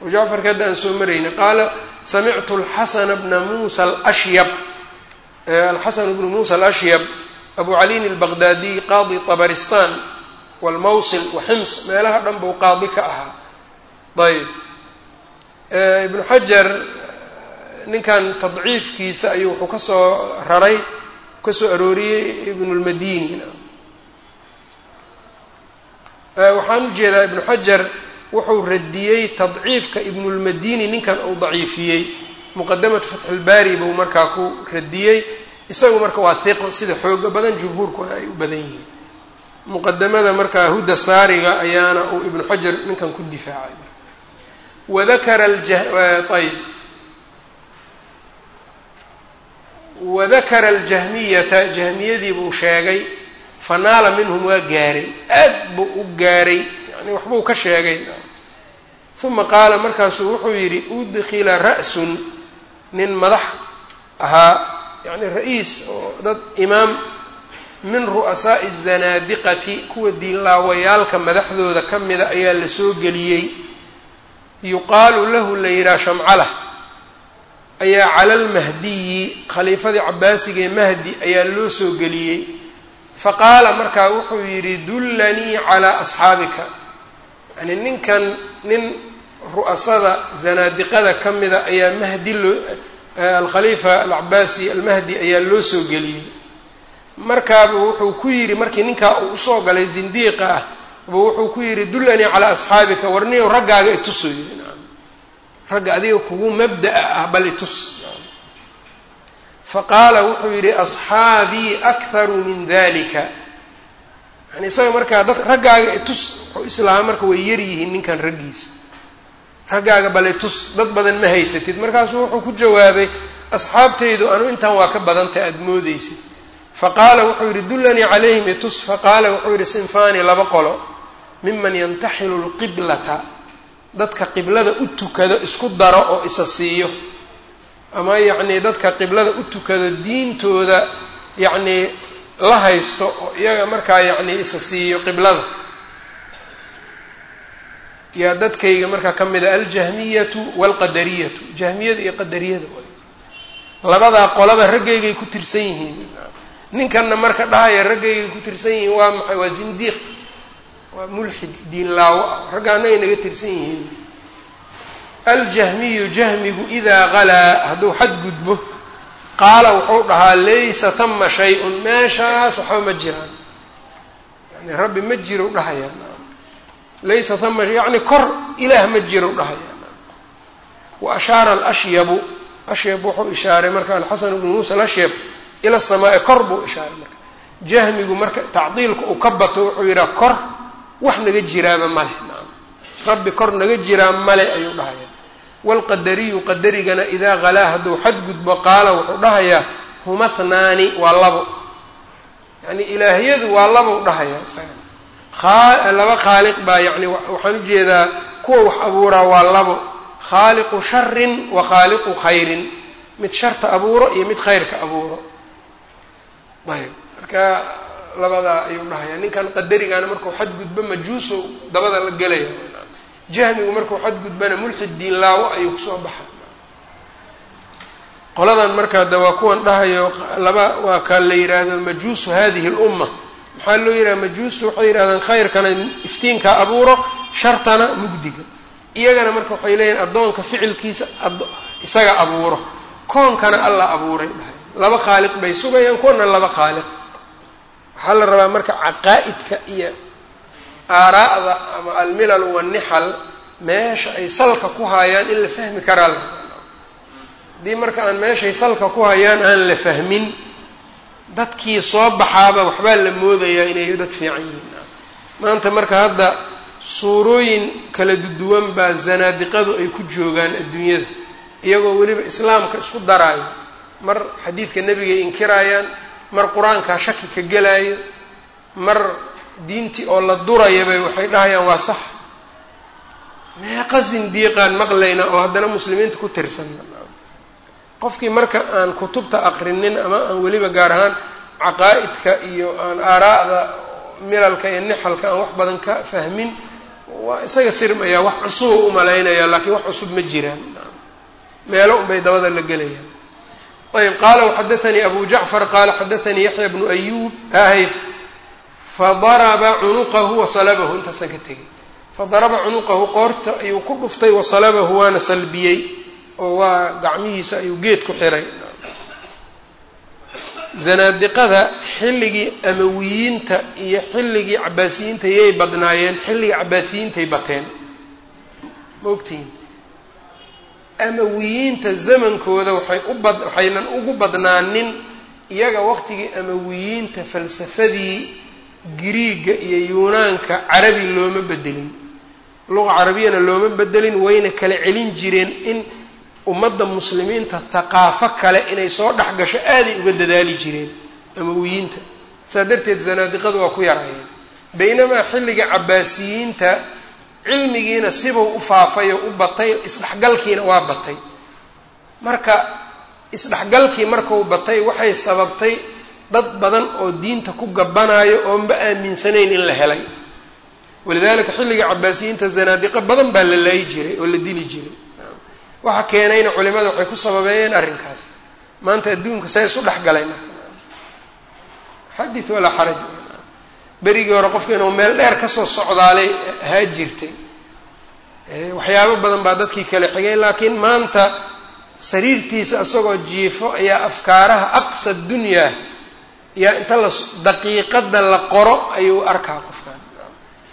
abu jacfarka hadda aan soo maraynay qaala samictu alxasana bna muusa alashyab. Alxasan bnu muusa alashyab abu caliin albaqdaadiy qaadi tabaristan walmawsil waxims meelaha dhan buu qaadi ka ahaa. Ayb ibnu xajar ninkan tadciifkiisa ayuu wuxuu ka soo raray ka soo arooriyey ibnu lmadini waxaan u jeedaa ibnu xajar wuxuu radiyey tadciifka ibnulmadini ninkan uu daciifiyey. Muqadamatu fatxulbaari buu markaa ku radiyey. Isagu marka waa hiqo sida xooga badan jumhuurkuna ay u badan yihiin. Muqadamada markaa huda saariga ayaana uu ibnu xajar ninkan ku difaacay. Wadakara ayb wadakara aljahmiyata jahmiyadii buu sheegay fanaala minhum waa gaaray. Aad buu u gaaray yani waxbuu ka sheegay uma qaala markaasuu wuxuu yidhi udkila ra'sun. Nin madax ahaa yani ra'iis oo dad imaam min ru'asaa'i azanaadiqati kuwa diinlaawayaalka madaxdooda ka mida ayaa la soo geliyey. Yuqaalu lahu la yidhaha shamcalah ayaa cala almahdiyi khaliifadii cabaasigae mahdi ayaa loo soo geliyey. Faqaala markaa wuxuu yidhi dullanii calaa asxaabika. Yani ninkan nin ru'asada zanaadiqada ka mida ayaa mahdi loo alkhaliifa alcabaasi almahdi ayaa loo soo geliyey. Markaaba wuxuu ku yidhi markii ninkaa uu u soo galay zindiiqa ah buu wuxuu ku yidhi dullanii calaa asxaabika warniyow raggaaga itusuu yidhi nacam ragga adiga kugu mabda'a ah bal itus. Fa qaala wuxuu yidhi asxaabii akharu min dalika yani isaga markaa dad raggaaga itus wuxuu islahaa marka way yar yihiin ninkan raggiisa raggaaga bal itus dad badan ma haysatid. Markaasuu wuxuu ku jawaabay asxaabtaydu anu intan waa ka badantay aada moodeysid faqaala wuxuu yidhi dullanii calayhim itus faqaala wuxuu yidhi sinfani laba qolo miman yantaxilu lqiblata dadka qiblada u tukado isku daro oo isa siiyo. Ama yacnii dadka qiblada u tukado diintooda yacnii la haysto oo iyaga markaa yacnii isa siiyo qiblada yaa dadkayga markaa ka mid a aljahmiyatu waalqadariyatu jahmiyada iyo qadariyada labadaa qolaba raggaygay ku tirsan yihiin. Ninkanna marka dhahaya raggaygay ku tirsan yihiin waa maxay? Waa zindiiq waa mulxid diin laawo ah raggaana ay naga tirsan yihiin. Aljahmiyu jahmigu idaa qalaa hadduu xadgudbo qaala wuxuu dhahaa laysa tama shay-un meeshaas waxba ma jiraan. Yani rabbi ma jiro dhahayaa laysa tama yacni kor ilaah ma jiro dhahayaa wa ashaara alashyabu ashyab wuxuu ishaaray marka alxasan ibnu muusa alashyab ila samaa'i kor buu ishaaray marka. Jahmigu marka tacdiilka uu ka bato wuxuu yidhaha kor wax naga jiraaba male naam. Rabbi kor naga jiraa male ayuu dhahayaa. Waalqadariyu qadarigana idaa qalaa hadduu xadgudbo qaala wuxuu dhahayaa huma hnaani waa labo. Yacni ilaahiyadu waa labou dhahayaa laba khaaliq baa yacni waxaan u jeedaa kuwa wax abuuraa waa labo. Khaaliqu sharin wa khaaliqu khayrin. Mid sharta abuuro iyo mid khayrka abuuro. Ayb marka labadaa ayuu dhahayaa. Ninkan qadarigaana markuu xadgudbo majuuso dabada la gelaya jahmigu markuu xadgudbana mulxid diin laawo ayuu ku soo baxa. Qoladan markaa de waa kuwan dhahayo laba waa kaa la yidhaahdo majuusu hadihi lumma maxaa loo yidhaha majuustu waxay yidhahdaan khayrkana iftiinka abuuro shartana mugdiga iyagana marka waxay leeyihiin addoonka ficilkiisa isaga abuuro. Koonkana alla abuuray dhahay. Laba khaaliq bay sugayaan kuwana laba khaaliq. Waxaa la rabaa marka caqaa'idka iyo aaraa'da ama almilal wanixal meesha ay salka ku hayaan in la fahmi karaa la haddii marka aan meeshay salka ku hayaan aan la fahmin dadkii soo baxaaba waxbaa la moodayaa inay dad fiican yihiin. Maanta marka hadda suurooyin kala duwan baa zanaadiqadu ay ku joogaan adduunyada. Iyagoo weliba islaamka isku daraayo mar xadiidka nebigay inkiraayaan mar qur'aankaa shaki ka gelaayo mar diintii oo la durayabay waxay dhahayaan waa sax. Meeqa sindiiqaan maqlayna oo haddana muslimiinta ku tirsan qofkii marka aan kutubta aqrinin ama aan weliba gaar ahaan caqaa'idka iyo aan aaraa'da milalka iyo nixalka aan wax badan ka fahmin waa isaga sirmaya wax cusuba u malaynaya laakiin wax cusub ma jiraan. Meelo unbay dabada la gelayaan. Ayb qaala waxadatanii abu jacfar qaala xadatanii yaxya bnu ayuub ahayf fadaraba cunuqahu wasalabahu intaasaan ka tegay fadaraba cunuqahu qoorta ayuu ku dhuftay wasalabahu waana salbiyey oo waa gacmihiisa ayuu geed ku xiray. Zanaadiqada xilligii amawiyiinta iyo xilligii cabaasiyiinta yay badnaayeen xilligii cabaasiyiintay bateen. Ma ogtihiin amawiyiinta zamankooda waxay u bad waxaynan ugu badnaanin iyaga waqtigii amawiyiinta falsafadii giriiga iyo yuunaanka carabi looma bedelin. Luqa carabiyana looma bedelin wayna kala celin jireen in ummadda muslimiinta thaqaafo kale inay soo dhex gasho aaday uga dadaali jireen amawiyiinta saa darteed zanaadiqadu waa ku yaraayeen baynamaa xilliga cabaasiyiinta cilmigiina sibuu u faafay oo u batay isdhexgalkiina waa batay. Marka isdhexgalkii markuu batay waxay sababtay dad badan oo diinta ku gabbanayo oonba aaminsanayn in la helay. Walidaalika xilliga cabaasiyiinta zanaadiqo badan baa la laayi jiray oo la dili jiray waxa keenayna culimada waxay ku sababeeyeen arrinkaas. Maanta adduunka saa isu dhex galay xadith walaa xaraj. Berigii hore qofka inuu meel dheer ka soo socdaalay ahaa jirtay. Waxyaabo badan baa dadkii kale xigay laakiin maanta sariirtiisa isagoo jiifo ayaa afkaaraha aqsa dunyaa yaa inta la daqiiqada la qoro ayuu arkaa qofkan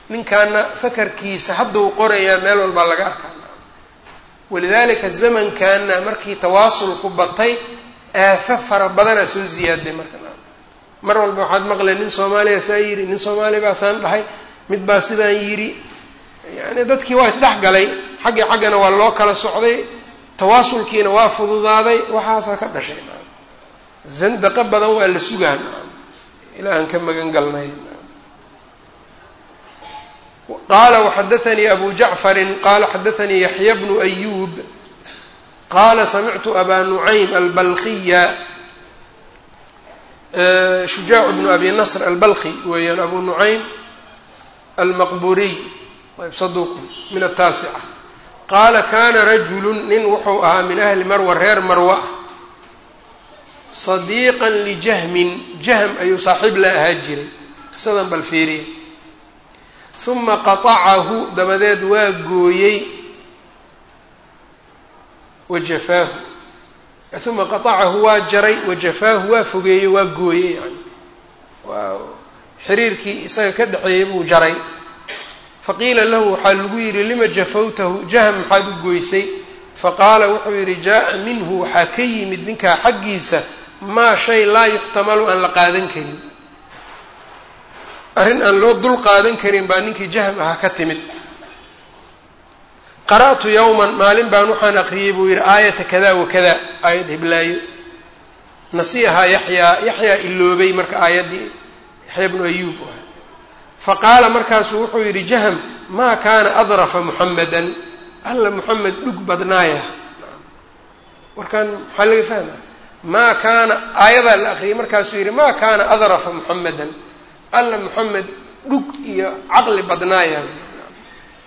ninkaana fakarkiisa hadduu qorayaa meel walbaa laga arkaa walidaalika zamankaana markii tawaasulku batay aafo fara badanaa soo ziyaaday marka mar walba waxaad maqlay nin soomaaliya saa yidhi nin soomaaliya baasaan dhahay mid baa sidaan yidhi yani dadkii waa isdhex galay xaggii xaggana waa loo kala socday tawaasulkiina waa fududaaday waxaasaa ka dhashay zandaqo badan waa la sugaan ilaa aan ka magan galnay qaala waxadaanii abu jacfarin qaala xadaanii yaxya bnu ayuub qaala samictu abaa nucaym albalkiya shujaac bnu abi nasr albalki weeyaan abu nucaym almaqburiy saduuqun min ataasica qaala kana rajulu nin wuxuu ahaa min ahli marwa reer marwa ah sadiiqan lijahmin jahm ayuu saaxiib la ahaa jiray qisadan bal fiiriya uma qatacahu dabadeed waa gooyey. wajafaahu uma qatacahu waa jaray. wajafaahu waa fogeeyey waa gooyey. yani waa xiriirkii isaga ka dhexeeyey buu jaray. faqiila lahu waxaa lagu yidhi lima jafawtahu jahm maxaad u goysay faqaala wuxuu yidhi jaa minhu waxaa ka yimid ninkaa xaggiisa maa shay laa yuxtamalu aan la qaadan karin arrin aan loo dul qaadan karin baa ninkii jahm aha ka timid. Qara'tu yowman maalin baan waxaan aqriyey buu yidhi aayata kada wa kada aayad hiblaayo nasiihaa yaxyaa yaxyaa iloobay marka aayaddii yaxya bnu ayuub ah. Faqaala markaasuu wuxuu yidhi jahm maa kaana adrafa muxamedan alla muxamed dhug badnaaya. Warkaan maxaa laga fahmaya maa kaana aayadaa la akriyay markaasuu yidhi maa kaana adrafa muxamedan alla muxamed dhug iyo caqli badnaaya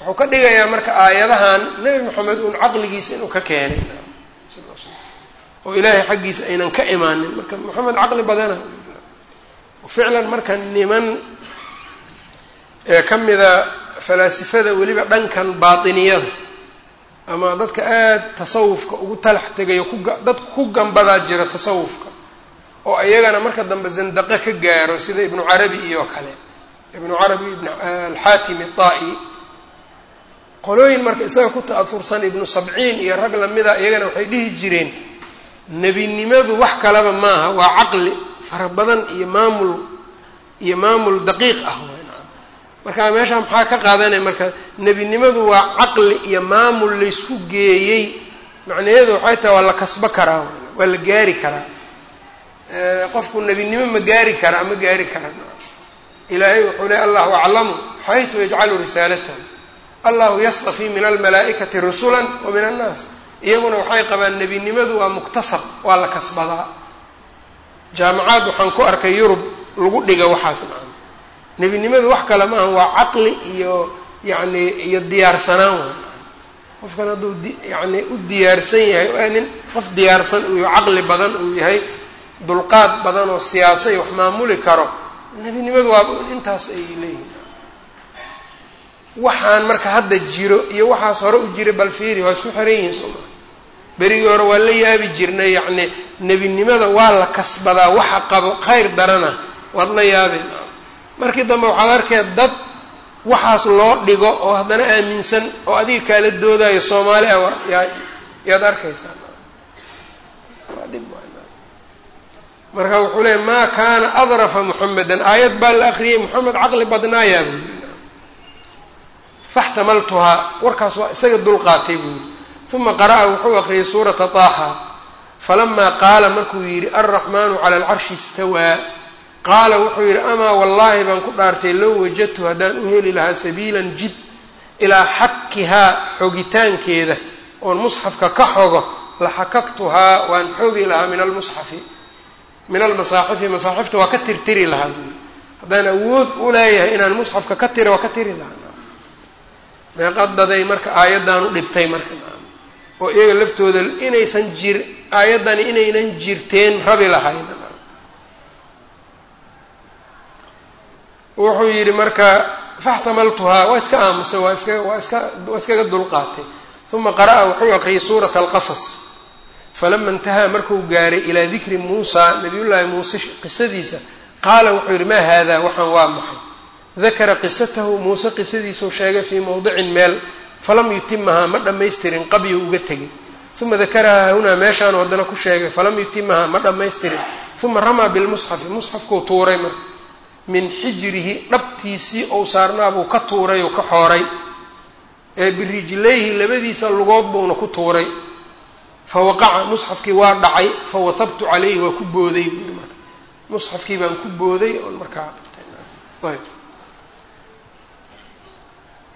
wuxuu ka dhigayaa marka aayadahan nebi moxamed uun caqligiisa inuu ka keenay. Oo ilaahay xaggiisa aynan ka imaanin. Marka moxamed caqli badana. Ficlan marka niman ee ka mida falaasifada weliba dhankan baatiniyada ama dadka aada tasawufka ugu talax tegayo kuga dadka ku gambadaa jira tasawufka oo iyagana marka dambe zandaqe ka gaaro sida ibnu carabi iyo kale. Ibnu carabi ibn alxaatimi taa-i qolooyin marka isaga ku ta'aursan ibnu sabciin iyo rag lamida iyagana waxay dhihi jireen nebinimadu wax kaleba maaha waa caqli fara badan iyo maamul iyo maamul daqiiq ah marka meeshaa maxaa ka qaadanaya marka nebinimadu waa caqli iyo maamul laysku geeyey macnaheedu waxay tahay waa la kasbo karaa waa la gaari karaa qofku nebinimo ma gaari karaa ma gaari karaa ilaahay wuxuu ley allahu aclamu xaytu yajcalu risaalatahu allahu yastafii min almalaa'ikati rusula wa min annaas. Iyaguna waxay qabaan nebinimadu waa muktasab waa la kasbadaa. Jaamacaad waxaan ku arkay yurub lagu dhiga waxaas maa nebinimadu wax kale maaha waa caqli iyo yacni iyo diyaarsanaan way qofkan hadduu yani u diyaarsan yahay waa nin qof diyaarsan iyo caqli badan uu yahay dulqaad badan oo siyaasa iyo wax maamuli karo nebinimadu waa intaas ay leeyihiin waxaan marka hadda jiro iyo waxaas hore u jira bal fiiri waa isku xiran yihiin soo berigii hore waa la yaabi jirnay yacni nebinimada waa la kasbadaa waxa qabo khayr darana waad la yaabeen. Markii dambe waxaad arkee dad waxaas loo dhigo oo haddana aaminsan oo adiga kaala doodayo soomaali ah yaa yaad arkaysaa marka wuxuu leeyay maa kaana adrafa muxamedan aayad baa la akriyay moxamed caqli badnaayaa buu yii faxtamaltuhaa warkaas waa isaga dulqaatay buu yidhi. Uma qara'a wuxuu akriyay suurata taaha. Falamaa qaala markuu yidhi alraxmaanu cala alcarshi istawaa. Qaala wuxuu yidhi amaa wallaahi baan ku dhaartay low wajadtu haddaan u heli lahaa sabiilan jid ilaa xakihaa xogitaankeeda oon musxafka ka xogo la xakaktuhaa waan xogi lahaa min almusxafi min almasaaxifi masaaxifta waa ka tirtiri lahaa buui haddaan awood u leeyahay inaan musxafka ka tira waa ka tiri lahaa meeqadaday marka aayaddan u dhibtay marka oo iyaga laftooda inaysan jir aayaddani inaynan jirteen rabi lahayn wuxuu yidhi marka faxtamaltuhaa waa iska aamusay waa iska waa iska waa iskaga dulqaatay uma qara'a wuxuu aqriyay suurata alqasas falama intahaa markuu gaaray ilaa dikri muusa nabiyullaahi muuse qisadiisa qaala wuxuu yidhi maa haadaa waxaan waa maxay dakara qisatahu muuse qisadiisuu sheegay fii mowdicin meel falam yutimahaa ma dhammaystirin qabyo uga tegay uma dakarahaa hunaa meeshaanu haddana ku sheegay falam yutimahaa ma dhammaystirin uma ramaa bilmusxafi musxafkuu tuuray marka min xijrihi dhabtiisii ou saarnaabuu ka tuuray oo ka xooray ee birijlayhi labadiisa lugood buuna ku tuuray fa waqaca musxafkii waa dhacay fa watabtu calayhi waa ku booday buu yiri marka musxafkii baan ku booday oon markaa ayb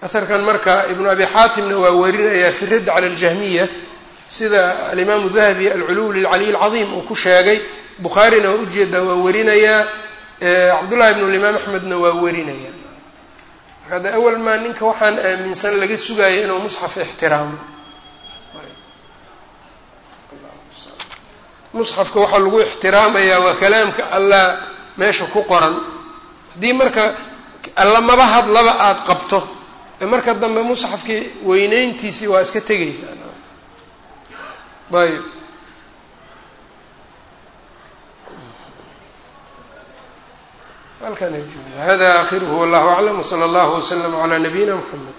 aharkan marka ibnu abi xaatimna waa warinayaa fi radd cala aljahmiya sida alimaamu dahabi alculuw lilcaliy alcadiim uu ku sheegay bukhaarina waa u jeedaa waa warinayaa cabdullahi ibnu limaam axmedna waa warinaya marka de awal maa ninka waxaan aaminsan laga sugaya inuu musxaf ixtiraamo musxafka waxaa lagu ixtiraamayaa waa kalaamka allah meesha ku qoran. Haddii marka alla maba hadlaba aada qabto marka dambe musxafkii weyneyntiisii waa iska tegaysaa ayb halkan hada akhiruhu wallahu aclam wsala allahu waslama calaa nabiyina mxamed